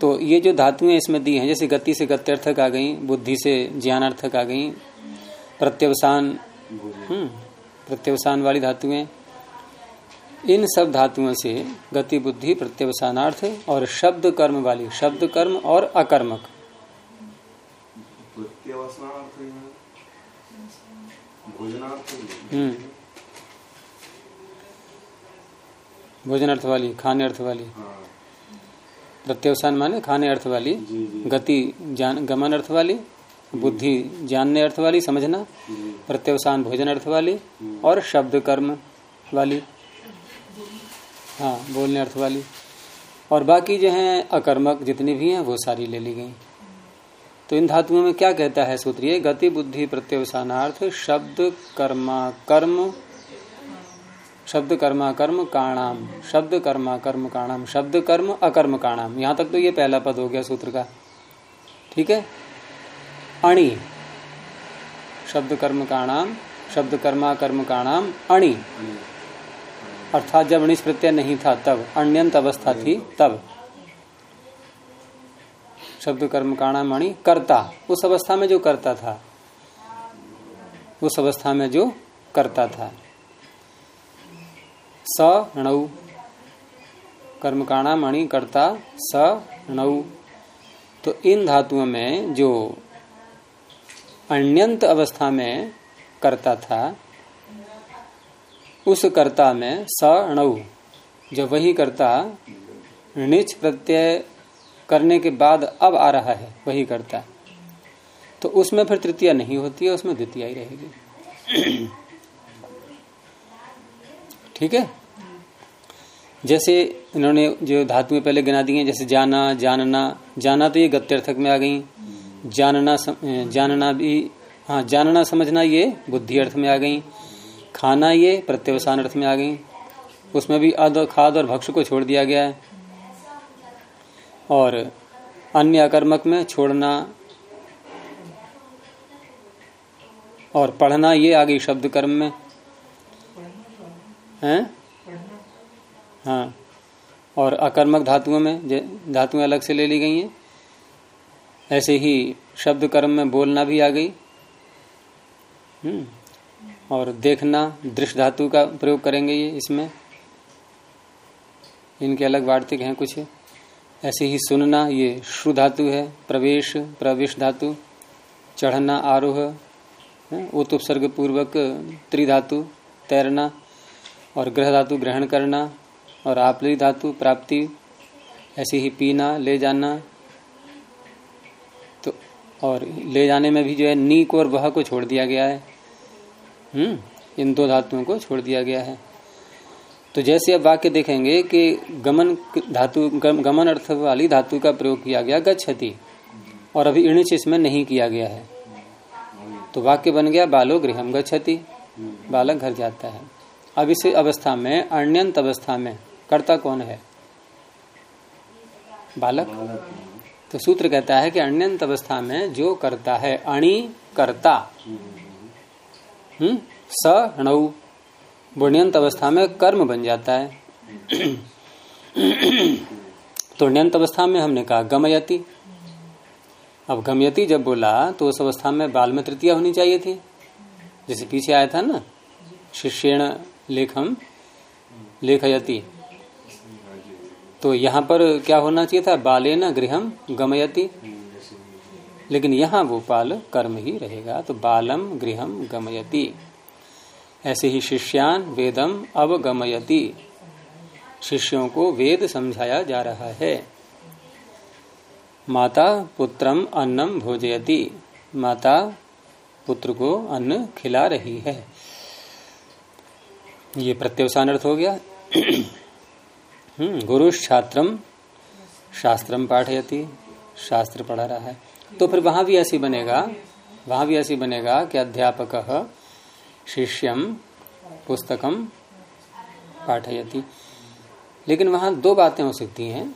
तो ये जो धातुएँ इसमें दी हैं जैसे गति से गत्यर्थक आ गई बुद्धि से ज्ञानार्थक आ गई प्रत्यवसान हम्म प्रत्यवसान वाली धातुएँ इन सब धातुओं से गति बुद्धि प्रत्यवसानार्थ और शब्द कर्म वाली शब्द कर्म और अकर्मक। भोजनार्थ हम्म भोजन अर्थ वाली खाने अर्थ वाली। हाँ। प्रत्यवसान माने खाने अर्थ वाली गति जान गमन अर्थ वाली बुद्धि जानने अर्थ वाली समझना। प्रत्यवसान भोजन अर्थ वाली और शब्द कर्म वाली। हाँ बोलने अर्थ वाली। और बाकी जो है अकर्मक जितनी भी हैं वो सारी ले ली गई। तो इन धातुओं में क्या कहता है सूत्र? ये गति बुद्धि प्रत्यवसानार्थ शब्द कर्मा कर्म शब्द कर्मा कर्म काणाम शब्द कर्मा कर्म काणाम शब्द कर्म अकर्म काणाम। यहाँ तक तो ये पहला पद हो गया सूत्र का। ठीक है? अणि शब्द कर्म काणाम शब्द कर्मा कर्म काणाम, अणि। अर्थात जब अणिस प्रत्यय नहीं था तब, अण्यंत अवस्था थी तब। शब्द कर्म काणाम, अणि, करता। उस अवस्था में जो करता था, उस अवस्था में जो करता था। स णौ कर्मकाणा मणि कर्ता स णौ तो इन धातुओं में जो अण्यंत अवस्था में करता था, उस कर्ता में स णौ जब वही कर्ता णिच प्रत्यय करने के बाद अब आ रहा है, वही कर्ता। तो उसमें फिर तृतीया नहीं होती है, उसमें द्वितीय ही रहेगी। ठीक है? जैसे इन्होंने जो धातुएँ पहले गिना दी हैं, जैसे जाना, जानना, जाना तो ये गत्यर्थक में आ गई। जानना जानना भी हाँ जानना समझना ये बुद्धि अर्थ में आ गई। खाना ये प्रत्यवसान अर्थ में आ गई। उसमें भी अद खाद और भक्ष को छोड़ दिया गया है। और अन्य अकर्मक में छोड़ना और पढ़ना ये आ गई शब्द कर्म में। हैं? हाँ। और अकर्मक धातुओं में धातुएँ अलग से ले ली गई हैं। ऐसे ही शब्द कर्म में बोलना भी आ गई। हम्म। और देखना दृश्य धातु का प्रयोग करेंगे ये इसमें। इनके अलग वार्तिक हैं कुछ। ऐसे ही सुनना, ये श्रु धातु है, प्रवेश प्रवेश धातु, चढ़ना, आरोह उत उपसर्ग पूर्वक त्रिधातु, तैरना और ग्रह धातु ग्रहण करना और आपली धातु प्राप्ति ऐसे ही पीना ले जाना। तो और ले जाने में भी जो है नी को और वह को छोड़ दिया गया है। हम्म इन दो धातुओं को छोड़ दिया गया है। तो जैसे अब वाक्य देखेंगे कि गमन धातु गम, गमन अर्थ वाली धातु का प्रयोग किया गया गच्छति और अभी इणिच इसमें नहीं किया गया है। तो वाक्य बन गया बालो गृहम गच्छति बालक घर जाता है। अब इस अवस्था में अण्यंत अवस्था में, कर्ता कौन है? बालक। तो सूत्र कहता है कि अण्यंत अवस्था में जो करता है, अणि कर्ता। हम्म? स णौ। बुण्यंत अवस्था में कर्म बन जाता है। तो ण्यंत अवस्था में हमने कहा गमयति। अब गमयति जब बोला तो उस अवस्था में बाल में तृतीया होनी चाहिए थी। जैसे पीछे आया था ना, शिष्यण लेखम, लेखयति। तो यहाँ पर क्या होना चाहिए था? बाले न गृहम गमयति। लेकिन यहाँ वो बाल कर्म ही रहेगा तो बालम गृहम गमयति। ऐसे ही शिष्यान वेदम अवगमयति। शिष्यों को वेद समझाया जा रहा है। माता पुत्रम अन्नम भोजयति। माता पुत्र को अन्न खिला रही है। ये प्रत्युषान अर्थ हो गया। हम्म, गुरु छात्रम शास्त्रम पाठयति शास्त्र पढ़ा रहा है। तो फिर वहाँ भी ऐसी बनेगा वहाँ भी ऐसी बनेगा कि अध्यापक शिष्यम पुस्तकम पाठयति। लेकिन वहाँ दो बातें हो सकती हैं।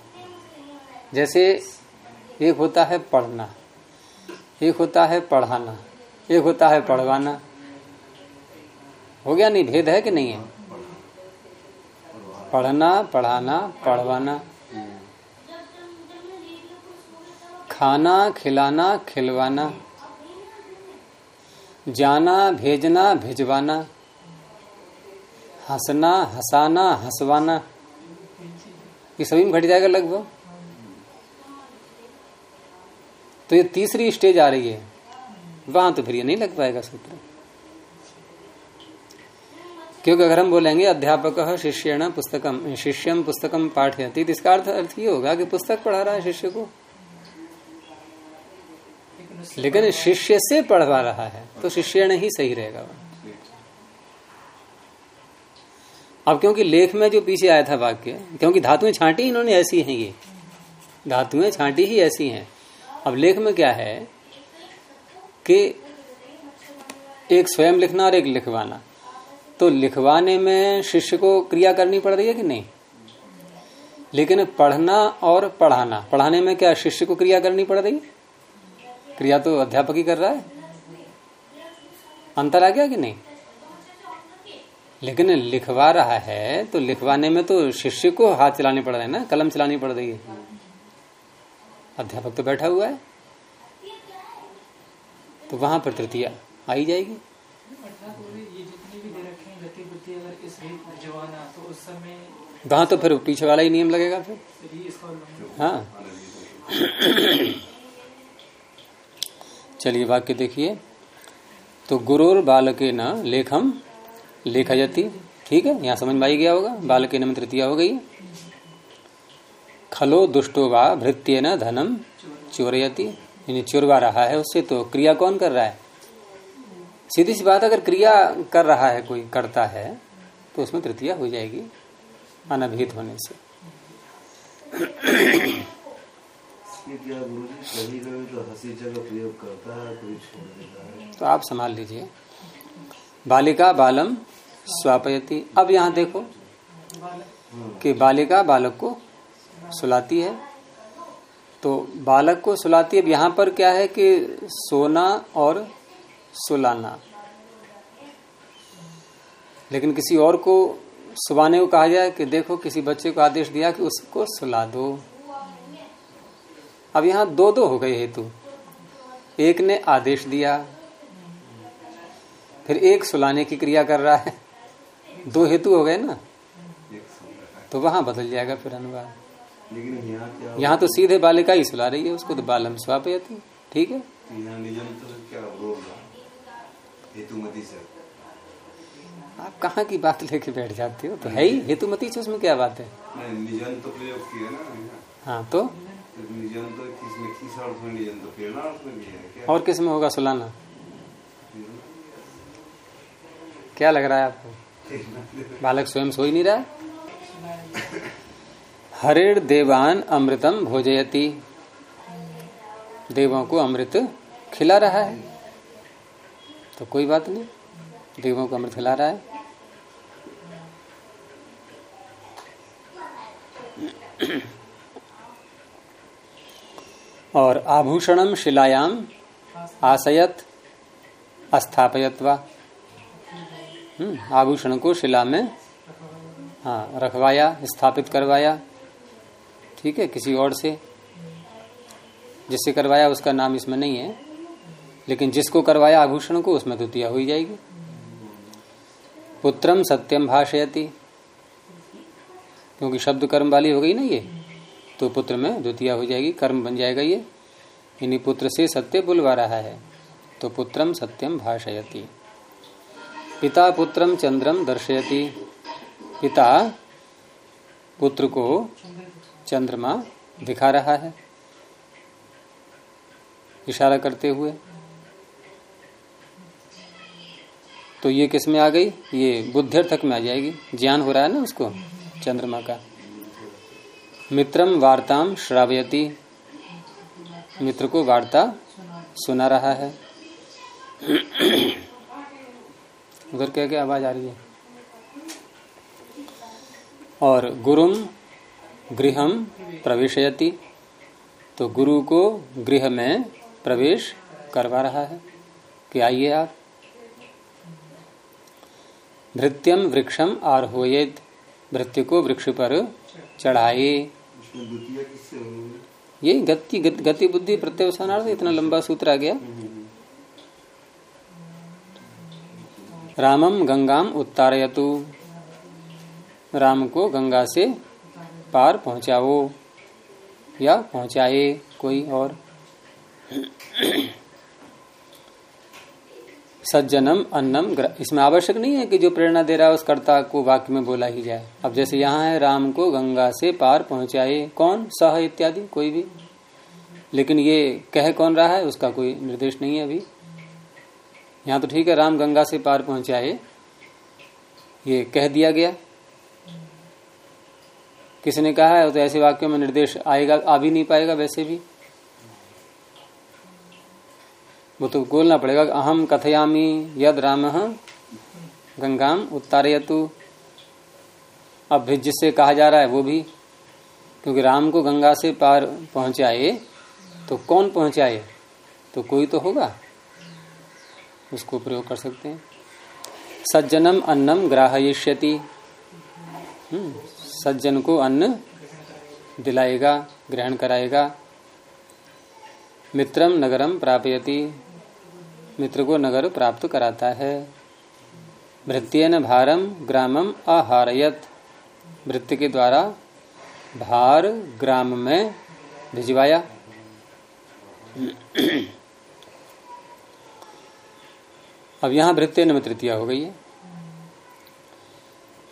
जैसे एक होता है पढ़ना एक होता है पढ़ाना एक होता है पढ़वाना। हो गया नहीं, भेद है कि नहीं है? पढ़ना, पढ़ाना, पढ़वाना। खाना, खिलाना, खिलवाना। जाना, भेजना, भिजवाना। हंसना, हंसाना, हंसवाना। ये सभी में घट जाएगा लगभग। तो ये तीसरी स्टेज आ रही है। वहाँ तो फिर ये नहीं लग पाएगा सूत्र। क्योंकि अगर हम बोलेंगे अध्यापक शिष्यण पुस्तकम शिष्यम पुस्तकम पाठयती तो इसका अर्थ अर्थ ये होगा कि पुस्तक पढ़ा रहा है शिष्य को। लेकिन शिष्य से पढ़वा रहा है तो शिष्य ही सही रहेगा। अब क्योंकि लेख में जो पीछे आया था वाक्य, क्योंकि धातुएँ छांटी, इन्होंने ऐसी हैं ये। धातुएँ छांटी ही ऐसी हैं। अब लेख में क्या है कि एक स्वयं लिखना और एक लिखवाना। तो लिखवाने में शिष्य को क्रिया करनी पड़ रही है कि नहीं? लेकिन पढ़ना और पढ़ाना, पढ़ाने में क्या शिष्य को क्रिया करनी पड़ रही है? क्रिया तो अध्यापक ही कर रहा है। अंतर आ गया कि नहीं? लेकिन लिखवा रहा है तो लिखवाने में तो शिष्य को हाथ चलाने पड़ रहे हैं ना, कलम चलानी पड़ रही है। अध्यापक तो बैठा हुआ है। तो वहाँ पर तृतीया आई जाएगी। वहाँ तो फिर पीछे वाला ही नियम लगेगा फिर। हाँ। चलिए वाक्य देखिए। तो गुरुर बालके न लेखम लेखा जाती ठीक है? यहाँ समझ में आई गया होगा? बालके न तृतीया हो गई खलो दुष्टो वा भृत्य न धनम चोरयति। यानी चोरवा रहा है उससे तो क्रिया कौन कर रहा है? सीधी सी बात, अगर क्रिया कर रहा है कोई, करता है तो उसमें तृतीया हो जाएगी। अनभिहित होने से। क्या गुरु जी कभी कभी तो हँसी जगह प्रयोग करता है कोई छोड़ देता है। तो आप संभाल लीजिए। बालिका बालम स्वापयती। अब यहाँ देखो कि बालिका बालक को सुलाती है। तो बालक को सुलाती है। अब यहाँ पर क्या है कि सोना और सुलाना। लेकिन किसी और को सुबाने को कहा जाए कि देखो, किसी बच्चे को आदेश दिया कि उसको सुला दो। अब यहाँ दो दो हो गए हेतु। एक ने आदेश दिया, फिर एक सुलाने की क्रिया कर रहा है। दो हेतु हो गए ना? तो वहाँ बदल जाएगा फिर अनुवाद। यहाँ तो सीधे बालिका ही सुला रही है, उसको तो बालम स्वापयती। ठीक है यहाँ निजम तो क्या होगा हेतुमती से आप कहाँ की बात लेके बैठ जाते हो? तो है ही। हेतुमती से उसमें क्या बात है? निजन तो प्रयोग किया ना हाँ तो? निजन तो किसमें किस अर्थ में निजन तो प्रेरणा अर्थ में लिया है क्या? और किसमें होगा सुलाना? क्या लग रहा है आपको? बालक स्वयं सो ही नहीं रहा? है हरिर देवान अमृतम भोजयती। देवों को अमृत खिला रहा है। तो कोई बात नहीं। देवों को अमृत खिला रहा है। और आभूषणम शिलायाम आसयत अस्थापयत्वा हम्म, आभूषण को शिला में हाँ रखवाया स्थापित करवाया। ठीक है किसी और से। जिससे करवाया उसका नाम इसमें नहीं है। लेकिन जिसको करवाया आभूषण को उसमें द्वितीय हो जाएगी। पुत्रम सत्यम भाषयति। क्योंकि शब्द कर्म वाली हो गई ना ये तो पुत्र में द्वितीय हो जाएगी, कर्म बन जाएगा ये। इन्हीं पुत्र से सत्य बुलवा रहा है तो पुत्रम सत्यम भाषयती। पिता पुत्रम चंद्रम दर्शयति। पिता पुत्र को चंद्रमा दिखा रहा है, इशारा करते हुए। तो ये किसमें आ गई? ये बुद्धिर्थक में आ जाएगी। ज्ञान हो रहा है ना उसको? चंद्रमा का। मित्रम वार्ताम श्रावयती। मित्र को वार्ता सुना रहा है। उधर क्या क्या आवाज़ आ रही है? और गुरुम गृहम प्रवेशयति। तो गुरु को गृह में प्रवेश करवा रहा है। कि आइए आप। भृत्यम वृक्षम आरोहित भृत्य को वृक्ष पर चढ़ाए ये गति गति, गति बुद्धि प्रत्यवसानार्थ इतना लंबा सूत्र आ गया। रामम गंगाम उत्तारयतु। राम को गंगा से पार पहुंचाओ या पहुँचाए कोई और। सज्जनम अन्नम इसमें आवश्यक नहीं है कि जो प्रेरणा दे रहा है उस कर्ता को वाक्य में बोला ही जाए। अब जैसे यहाँ है, राम को गंगा से पार पहुँचाए। कौन? सह इत्यादि, कोई भी। लेकिन ये कह कौन रहा है, उसका कोई निर्देश नहीं है अभी। यहाँ तो ठीक है, राम गंगा से पार पहुँचाए। ये कह दिया गया। किसी ने कहा है? तो ऐसे वाक्यों में निर्देश आएगा, आ भी नहीं पाएगा वैसे भी। वो तो बोलना पड़ेगा। अहम कथयामी यद राम गंगाम उत्तारयतु। अब भी जिससे कहा जा रहा है वो भी क्योंकि राम को गंगा से पार पहुँचाए तो कौन पहुँचाए तो कोई तो होगा। उसको प्रयोग कर सकते हैं। सज्जनम अन्नम ग्राहयिष्यति। हम्म, सज्जन को अन्न दिलाएगा ग्रहण कराएगा। मित्रम नगरम प्रापयति। मित्र को नगर प्राप्त कराता है। भृत्यन भारम ग्रामम आहारयत। भृत्य के द्वारा भार ग्राम में भिजवाया। अब यहाँ भृत्य न तृतीया हो गई है।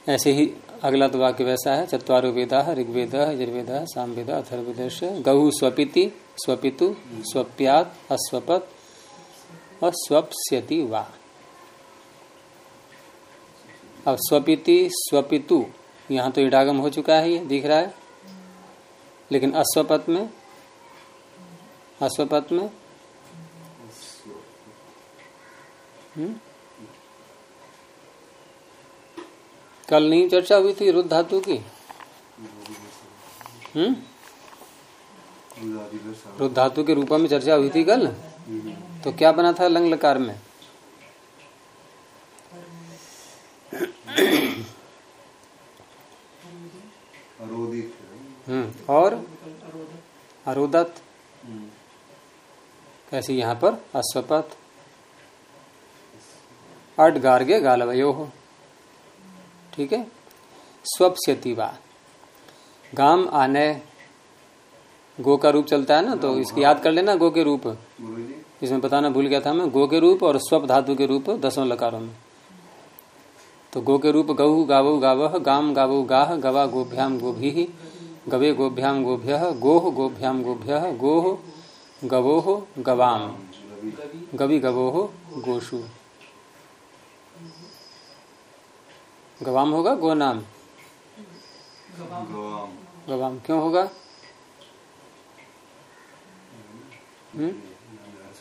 ऐसे ही अगला तो वाक्य वैसा है, चतवारो वेदा, ऋग्वेद, यजुर्वेद, सामवेद अथर्वेद गहु स्वपिति, स्वपितु, स्वप्यात, अस्वपत और स्वप्स्यति वा। अब स्वपिति स्वपितु यहाँ तो इडागम हो चुका है ये दिख रहा है। लेकिन अश्वपत में अश्वपत में हम्म? कल नहीं चर्चा हुई थी रुद्ध धातु की? हम्म? रुद्ध धातु के रूप में चर्चा हुई थी कल? तो क्या बना था लंग लकार में? हम्म और? अरोदत। कैसे यहाँ पर? अश्वपथ। अट गार्गे गालवयो। हो ठीक है? स्वप्स्यति वा गाम आने। गो का रूप चलता है ना तो इसकी याद कर लेना गो के रूप। इसमें बताना भूल गया था मैं गो के रूप और स्वप धातु के रूप दसों लकारों में। तो गो के रूप गऊ गावो गावह गाम गावो गाह गवा गोभ्याम गोभी गवे गोभ्याम गोभ्य गोह गोभ्याम गोभ्य गोह गवोह गवाम गवि गवोह गोशु गवाम होगा गो नाम गवाम गवाम क्यों होगा? हम्म हम्म हर्ष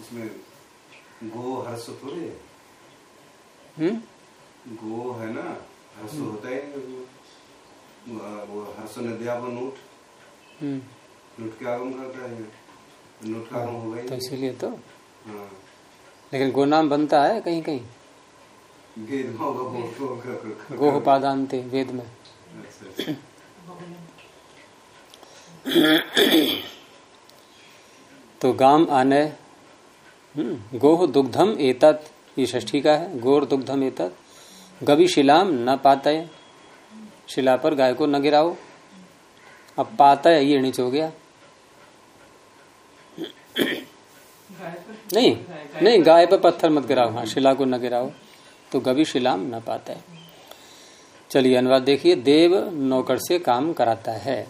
इसमें गो हर्ष थोड़ी है हम्म गो है ना हर्ष होता है वो नोट हम्म नोट का आगम करता है नोट का आगम होगा तो ही इसीलिए तो हाँ लेकिन गो नाम बनता है कहीं कहीं तो कर- गोह पादांते वेद में अच्छा, अच्छा। तो गाम आने हम्म, गोह दुग्धम एतत ये षष्ठी का है गोर दुग्धम एतत। गवि शिलाम न पातय शिला पर गाय को न गिराओ। अब पातय ये नीचे हो गया। नहीं नहीं गाय पर पत्थर मत गिराओ हाँ शिला को न गिराओ तो गवि शिलाम न पाता है चलिए अनुवाद देखिए देव नौकर से काम कराता है।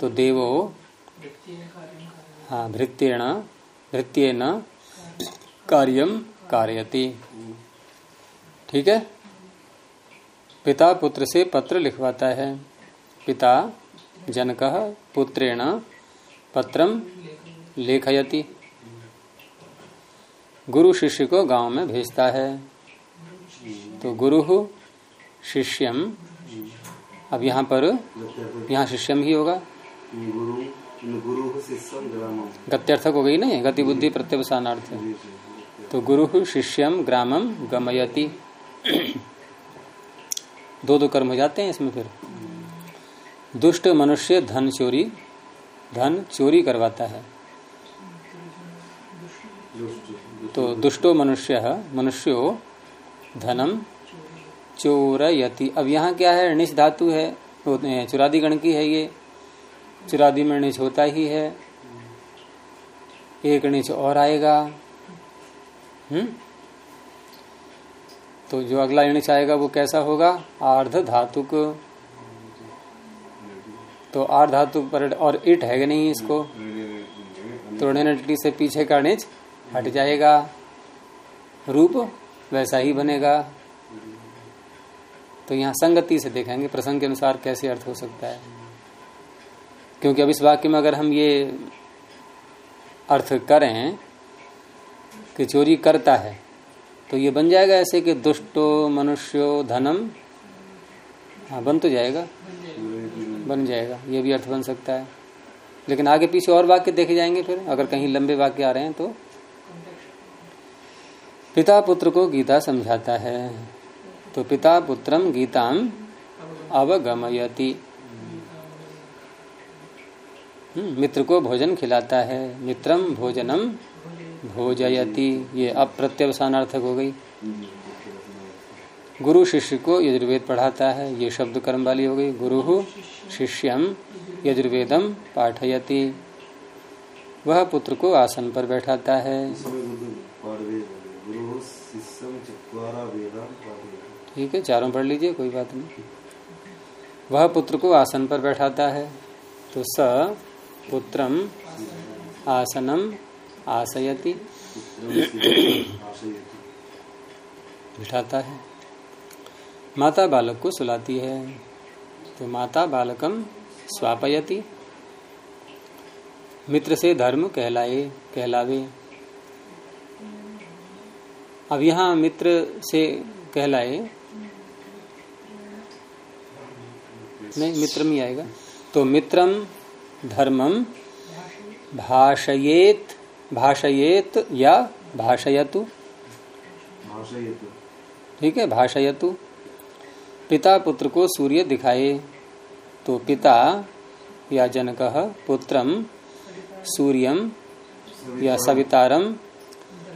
तो देवो हाँ भृत्येण, भृत्येन कार्यम कारयति। ठीक है? पिता पुत्र से पत्र लिखवाता है। पिता जनक पुत्रेण पत्रम लेखयति। गुरु शिष्य को गाँव में भेजता है। तो गुरु शिष्यम अब यहाँ पर, यहाँ शिष्यम ही होगा। गत्यर्थक हो गई नहीं गति बुद्धि प्रत्यवसानार्थ तो गुरु शिष्यम ग्रामम गमयति। दो दो कर्म हो जाते हैं इसमें फिर। दुष्ट मनुष्य धन चोरी धन चोरी करवाता है। तो दुष्टो मनुष्य मनुष्यो धनम चोरयति। अब यहाँ क्या है? निश धातु है चुरादी गण की है ये। चुरादी में निच होता ही है। एक निच और आएगा। हम्म? तो जो अगला निच आएगा, वो कैसा होगा? आर्ध धातुक। तो आर्ध धातु पर और इट है नहीं इसको? तो से पीछे का निच हट जाएगा। रूप वैसा ही बनेगा। तो यहाँ संगति से देखेंगे, प्रसंग के अनुसार कैसे अर्थ हो सकता है। क्योंकि अब इस वाक्य में अगर हम ये अर्थ करें कि चोरी करता है तो ये बन जाएगा ऐसे कि दुष्टो मनुष्यो धनम हाँ बन तो जाएगा। बन जाएगा, ये भी अर्थ बन सकता है। लेकिन आगे पीछे और वाक्य देखे जाएँगे फिर, अगर कहीं लंबे वाक्य आ रहे हैं तो। पिता पुत्र को गीता समझाता है तो पिता पुत्रम गीताम अवगमयति। मित्र को भोजन खिलाता है। मित्रम भोजनम भोजयति। ये अप्रत्यवसानार्थक हो गई। गुरु शिष्य को यजुर्वेद पढ़ाता है। ये शब्द कर्म वाली हो गई। गुरु शिष्यम यजुर्वेदम पाठयति। वह पुत्र को आसन पर बैठाता है। ठीक है, चारों पढ़ लीजिए, कोई बात नहीं। वह पुत्र को आसन पर बैठाता है। तो स पुत्रम आसनम आसयति। बिठाता है। माता बालक को सुलाती है। तो माता बालकम स्वापयति। मित्र से धर्म कहलाए, कहलावे। अब यहाँ मित्र से कहलाए। नहीं, मित्रम ही आएगा। तो मित्रम धर्मम भाषयेत भाषयेत या भाषयतु। ठीक है? भाषयतु। पिता पुत्र को सूर्य दिखाए। तो पिता या जनक पुत्रम सूर्यम या सवितारम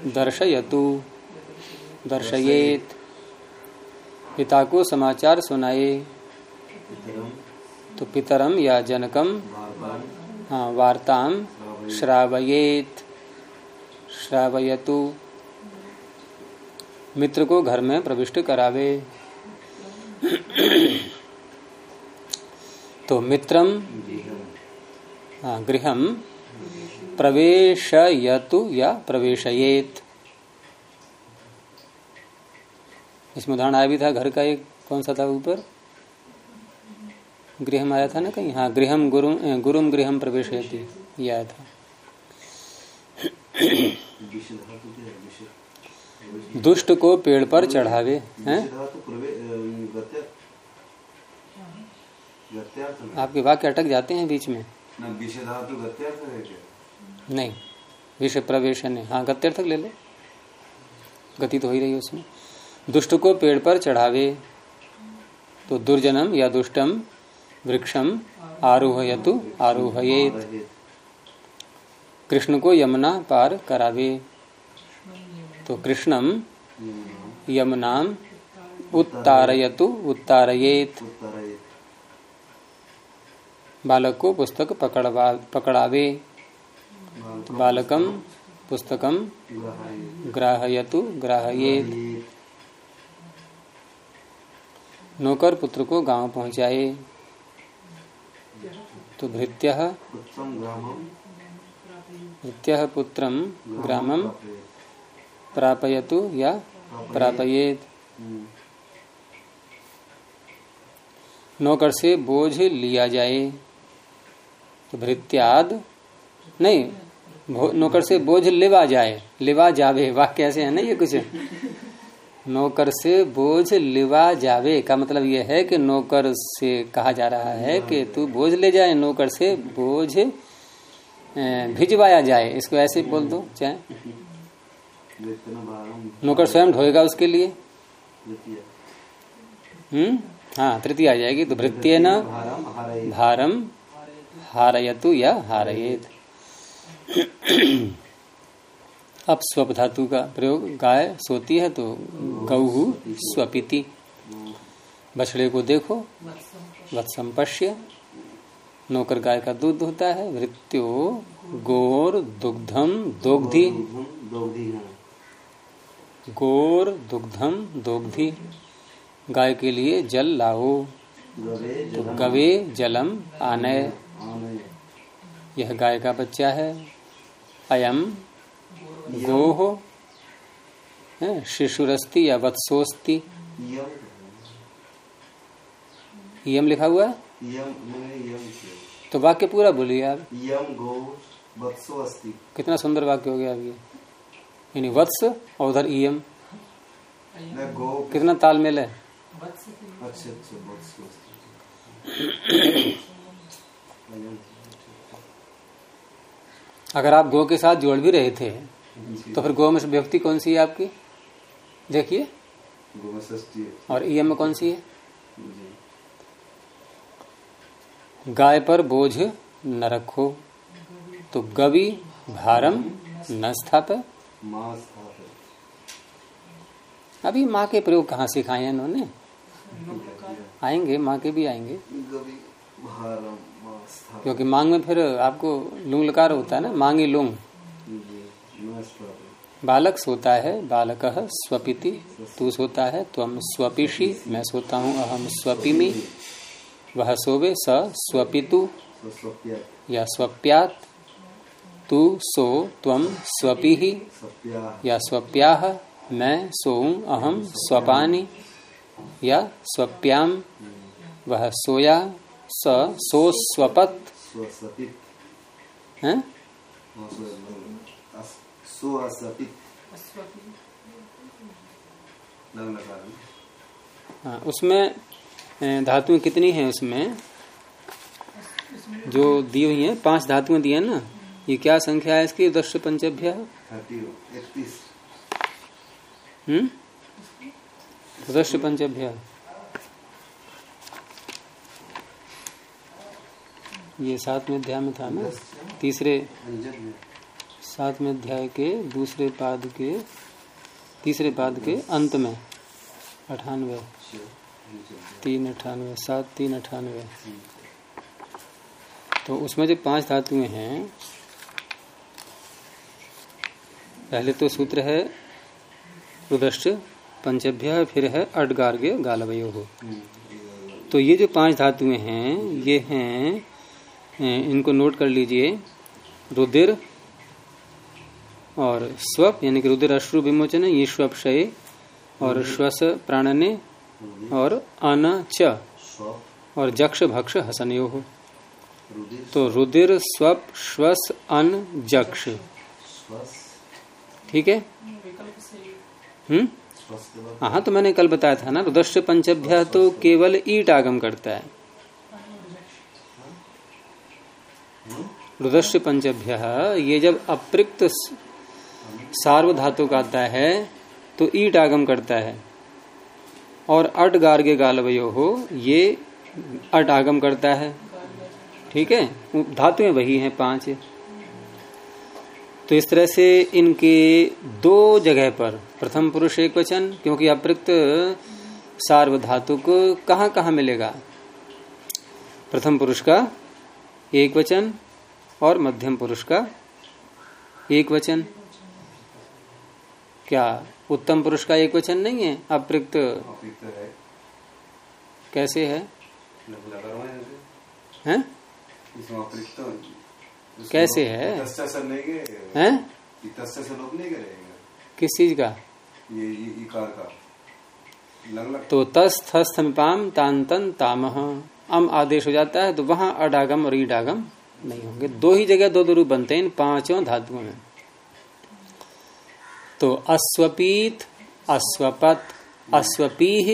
दर्शयतु। दर्शयेत। पिता को समाचार सुनाए। तो पितरम या जनकम हाँ वार्ताम श्रावयेत। श्रावयतु। मित्र को घर में प्रविष्ट करावे। तो मित्रम हाँ, गृहम प्रवेशयतु या प्रवेशयेत। इसमें उदाहरण आया भी था घर का एक कौन सा था ऊपर? गृहम आया था ना कहीं? हाँ गृहम गुरु गुरुम गृहम प्रवेश आया था। दुष्ट को पेड़ पर चढ़ावे, हैं? आपके वाक्य अटक जाते हैं बीच में? नहीं विषय प्रवेशन है। हाँ गत्यर्थक ले लो। गति तो हो ही रही है उसमें। दुष्ट को पेड़ पर चढ़ावे तो दुर्जनम या दुष्टम वृक्षम आरोहयतु, आरोहयेत। कृष्ण को यमुना पार करावे। तो कृष्णम यमुनाम उत्तारयतु, उत्तारयेत। बालक को पुस्तक पकड़वा, पकड़ावे। तो बालकम पुस्तकम ग्राहयतु, ग्राहयेत। नौकर पुत्र को गाँव पहुँचाए। तो भृत्य भृत्य पुत्रम ग्रामम प्रापयतु। या प्रापयेत। हम्म, नौकर से बोझ लिया जाए तो भृत्याद नहीं नौकर से बोझ लेवा जाए लेवा जावे वाक्य ऐसे है ना ये कुछ? नौकर से बोझ लेवा जावे का मतलब यह है कि नौकर से कहा जा रहा है कि तू बोझ ले जाए, नौकर से बोझ भिजवाया जाए। इसको ऐसे बोल दो, चाहे। नौकर स्वयं ढोएगा उसके लिए। हम्म? हाँ तृतीय आ जाएगी तो भृत्य न भारम, हारयतु या हारयेत। अब स्वप धातु का प्रयोग, गाय सोती है तो गऊ स्वपिति। बछड़े को देखो वत्सम पश्य, नौकर गाय का दूध होता है वृत्यो गोर दुग्धम दोग्धि। गोर दुग्धम दोग्धि, गाय के लिए जल लाओ तो गवे जलम आनय। यह गाय का बच्चा है, अयम गोह है, शिशुरस्ति या वत्सोस्ति। यम। लिखा हुआ है? तो वाक्य पूरा बोलिए आप। यम गो वत्सोस्ति। कितना सुंदर वाक्य हो गया अब ये। यानी वत्स और उधर ईयम मैं कितना तालमेल है? अच्छा अच्छा अगर आप गो के साथ जोड़ भी रहे थे तो फिर गो में व्यक्ति कौन सी है आपकी? देखिए। और ईयम में कौन सी है? गाय पर बोझ न रखो तो गवि भारम न स्थाप। अभी माँ के प्रयोग कहाँ सिखाए हैं इन्होंने? आएँगे माँ के भी आएँगे। भारम क्योंकि मांग में फिर आपको लुंग लकार होता है ना मांगी लुंग। बालक सोता है बालक स्वपिति। तू सोता है त्वम स्वपिषि। मैं सोता हूँ अहम स्वपिमि। वह सोवे स स्वपितु। या स्वप्यात। तू सो त्वम स्वपि या स्वप्याह मैं सोऊं अहम स्वपानी या स्वप्याम। वह सोया स सो स्वपत है? हाँ, हाँ, उसमें धातुएँ कितनी हैं उसमें? जो दी हुई हैं पाँच धातुएँ दी हैं ना? ये क्या संख्या है इसकी? दस पंचभ्य? हम्म? दश पंचभ्य। ये सातवें अध्याय में था ना? तीसरे सातवें अध्याय के दूसरे पाद के, तीसरे पाद के अंत में। अठानवे। तीन अठानवे, सात, तीन अठानवे। तो उसमें जो पाँच धातुएँ हैं, पहले तो सूत्र है रुदश्च पंचभ्य, फिर है अडगार्ग्य, गालवयो। हो तो ये जो पाँच धातुएँ हैं, ये हैं, इनको नोट कर लीजिए। रुदिर और स्वप यानी कि रुदिर अश्रु विमोचन ये स्वपशय और श्वस प्राणने और अन च। और जक्ष भक्ष हसनयो। हो तो रुदिर स्वप श्वस अन जक्ष। ठीक है? विकल्प हम्म? हाँ तो मैंने कल बताया था ना रुदश्य पंचभ्या तो केवल ईट आगम करता है। रुदश्य पंचभ्य ये जब अप्रिक्त सार्वधातु का आता है तो ईट आगम करता है। और अट गार्गे गालवयो हो, ये अट आगम करता है। ठीक है? धातुएँ वही हैं पाँच। तो इस तरह से इनके दो जगह पर, प्रथम पुरुष एक वचन, क्योंकि अप्रिक्त सार्वधातुक कहाँ कहाँ मिलेगा? प्रथम पुरुष का एक वचन और मध्यम पुरुष का एक वचन। क्या उत्तम पुरुष का एक वचन नहीं है? अप्रिक्त। है। कैसे है? लग लगा है कैसे है? लेंगे हैं। ये लोग किस चीज़ का? ये ये का। अलग अलग तो तस थस थमिपाम तांतन तामह। अम आदेश हो जाता है तो वहाँ अडागम और ईडागम नहीं होंगे। दो ही जगह दो दो रूप बनते हैं इन पाँचों धातुओं में। तो अश्वपीत अश्वपत अश्वपीह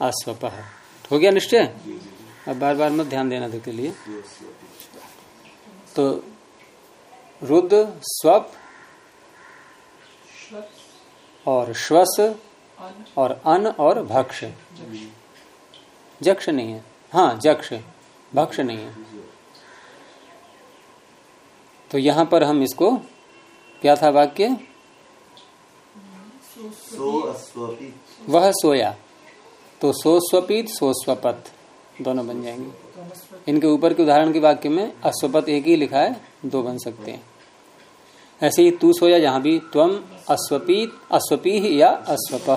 अश्वपह हो गया निश्चय? अब बार बार मत ध्यान देना तो के लिए तो रुद्र स्वप और श्वस और अन और भक्ष। जक्ष। नहीं है। हाँ जक्ष। भक्ष नहीं है। तो यहाँ पर हम इसको क्या था वाक्य? सो वह सोया। तो सो स्वपीत सो स्वपत दोनों बन जाएँगे। इनके ऊपर के उदाहरण के वाक्य में अश्वपत एक ही लिखा है दो बन सकते हैं। ऐसे ही तू सोया जहाँ भी त्वम अश्वपीत अश्वपी या अस्वप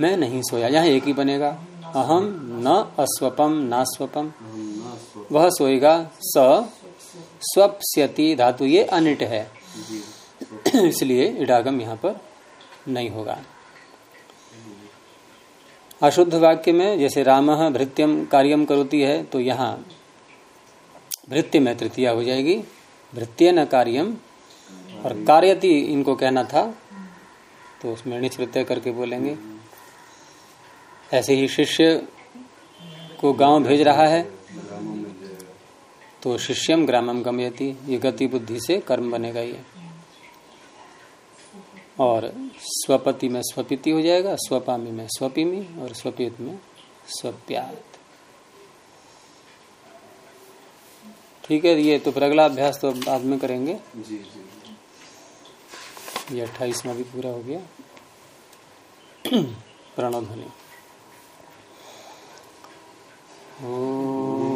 मैं नहीं सोया यहाँ एक ही बनेगा। अहम न अस्वपम न अस्वप वह सोएगा स स्वप्स्यति धातु ये अनिट है। इसलिए इडागम यहाँ पर नहीं होगा। अशुद्ध वाक्य में जैसे राम भृत्यम कार्यम करोती है तो यहाँ भृत्य में तृतीया हो जाएगी। भृत्य न कार्यम और कार्यति इनको कहना था तो उसमें प्रत्यय करके बोलेंगे। ऐसे ही शिष्य को गाँव भेज रहा है तो शिष्यम ग्रामम गमयति। ये गति बुद्धि से कर्म बनेगा ये। और स्वपति में स्वपिति हो जाएगा स्वपामी में स्वपिमी और स्वपित में स्वप्यात। ठीक है ये तो फिर अगला अभ्यास तो बाद में करेंगे। जी जी। ये अट्ठाईसवा भी पूरा हो गया। प्रणव ध्वनि। ओ।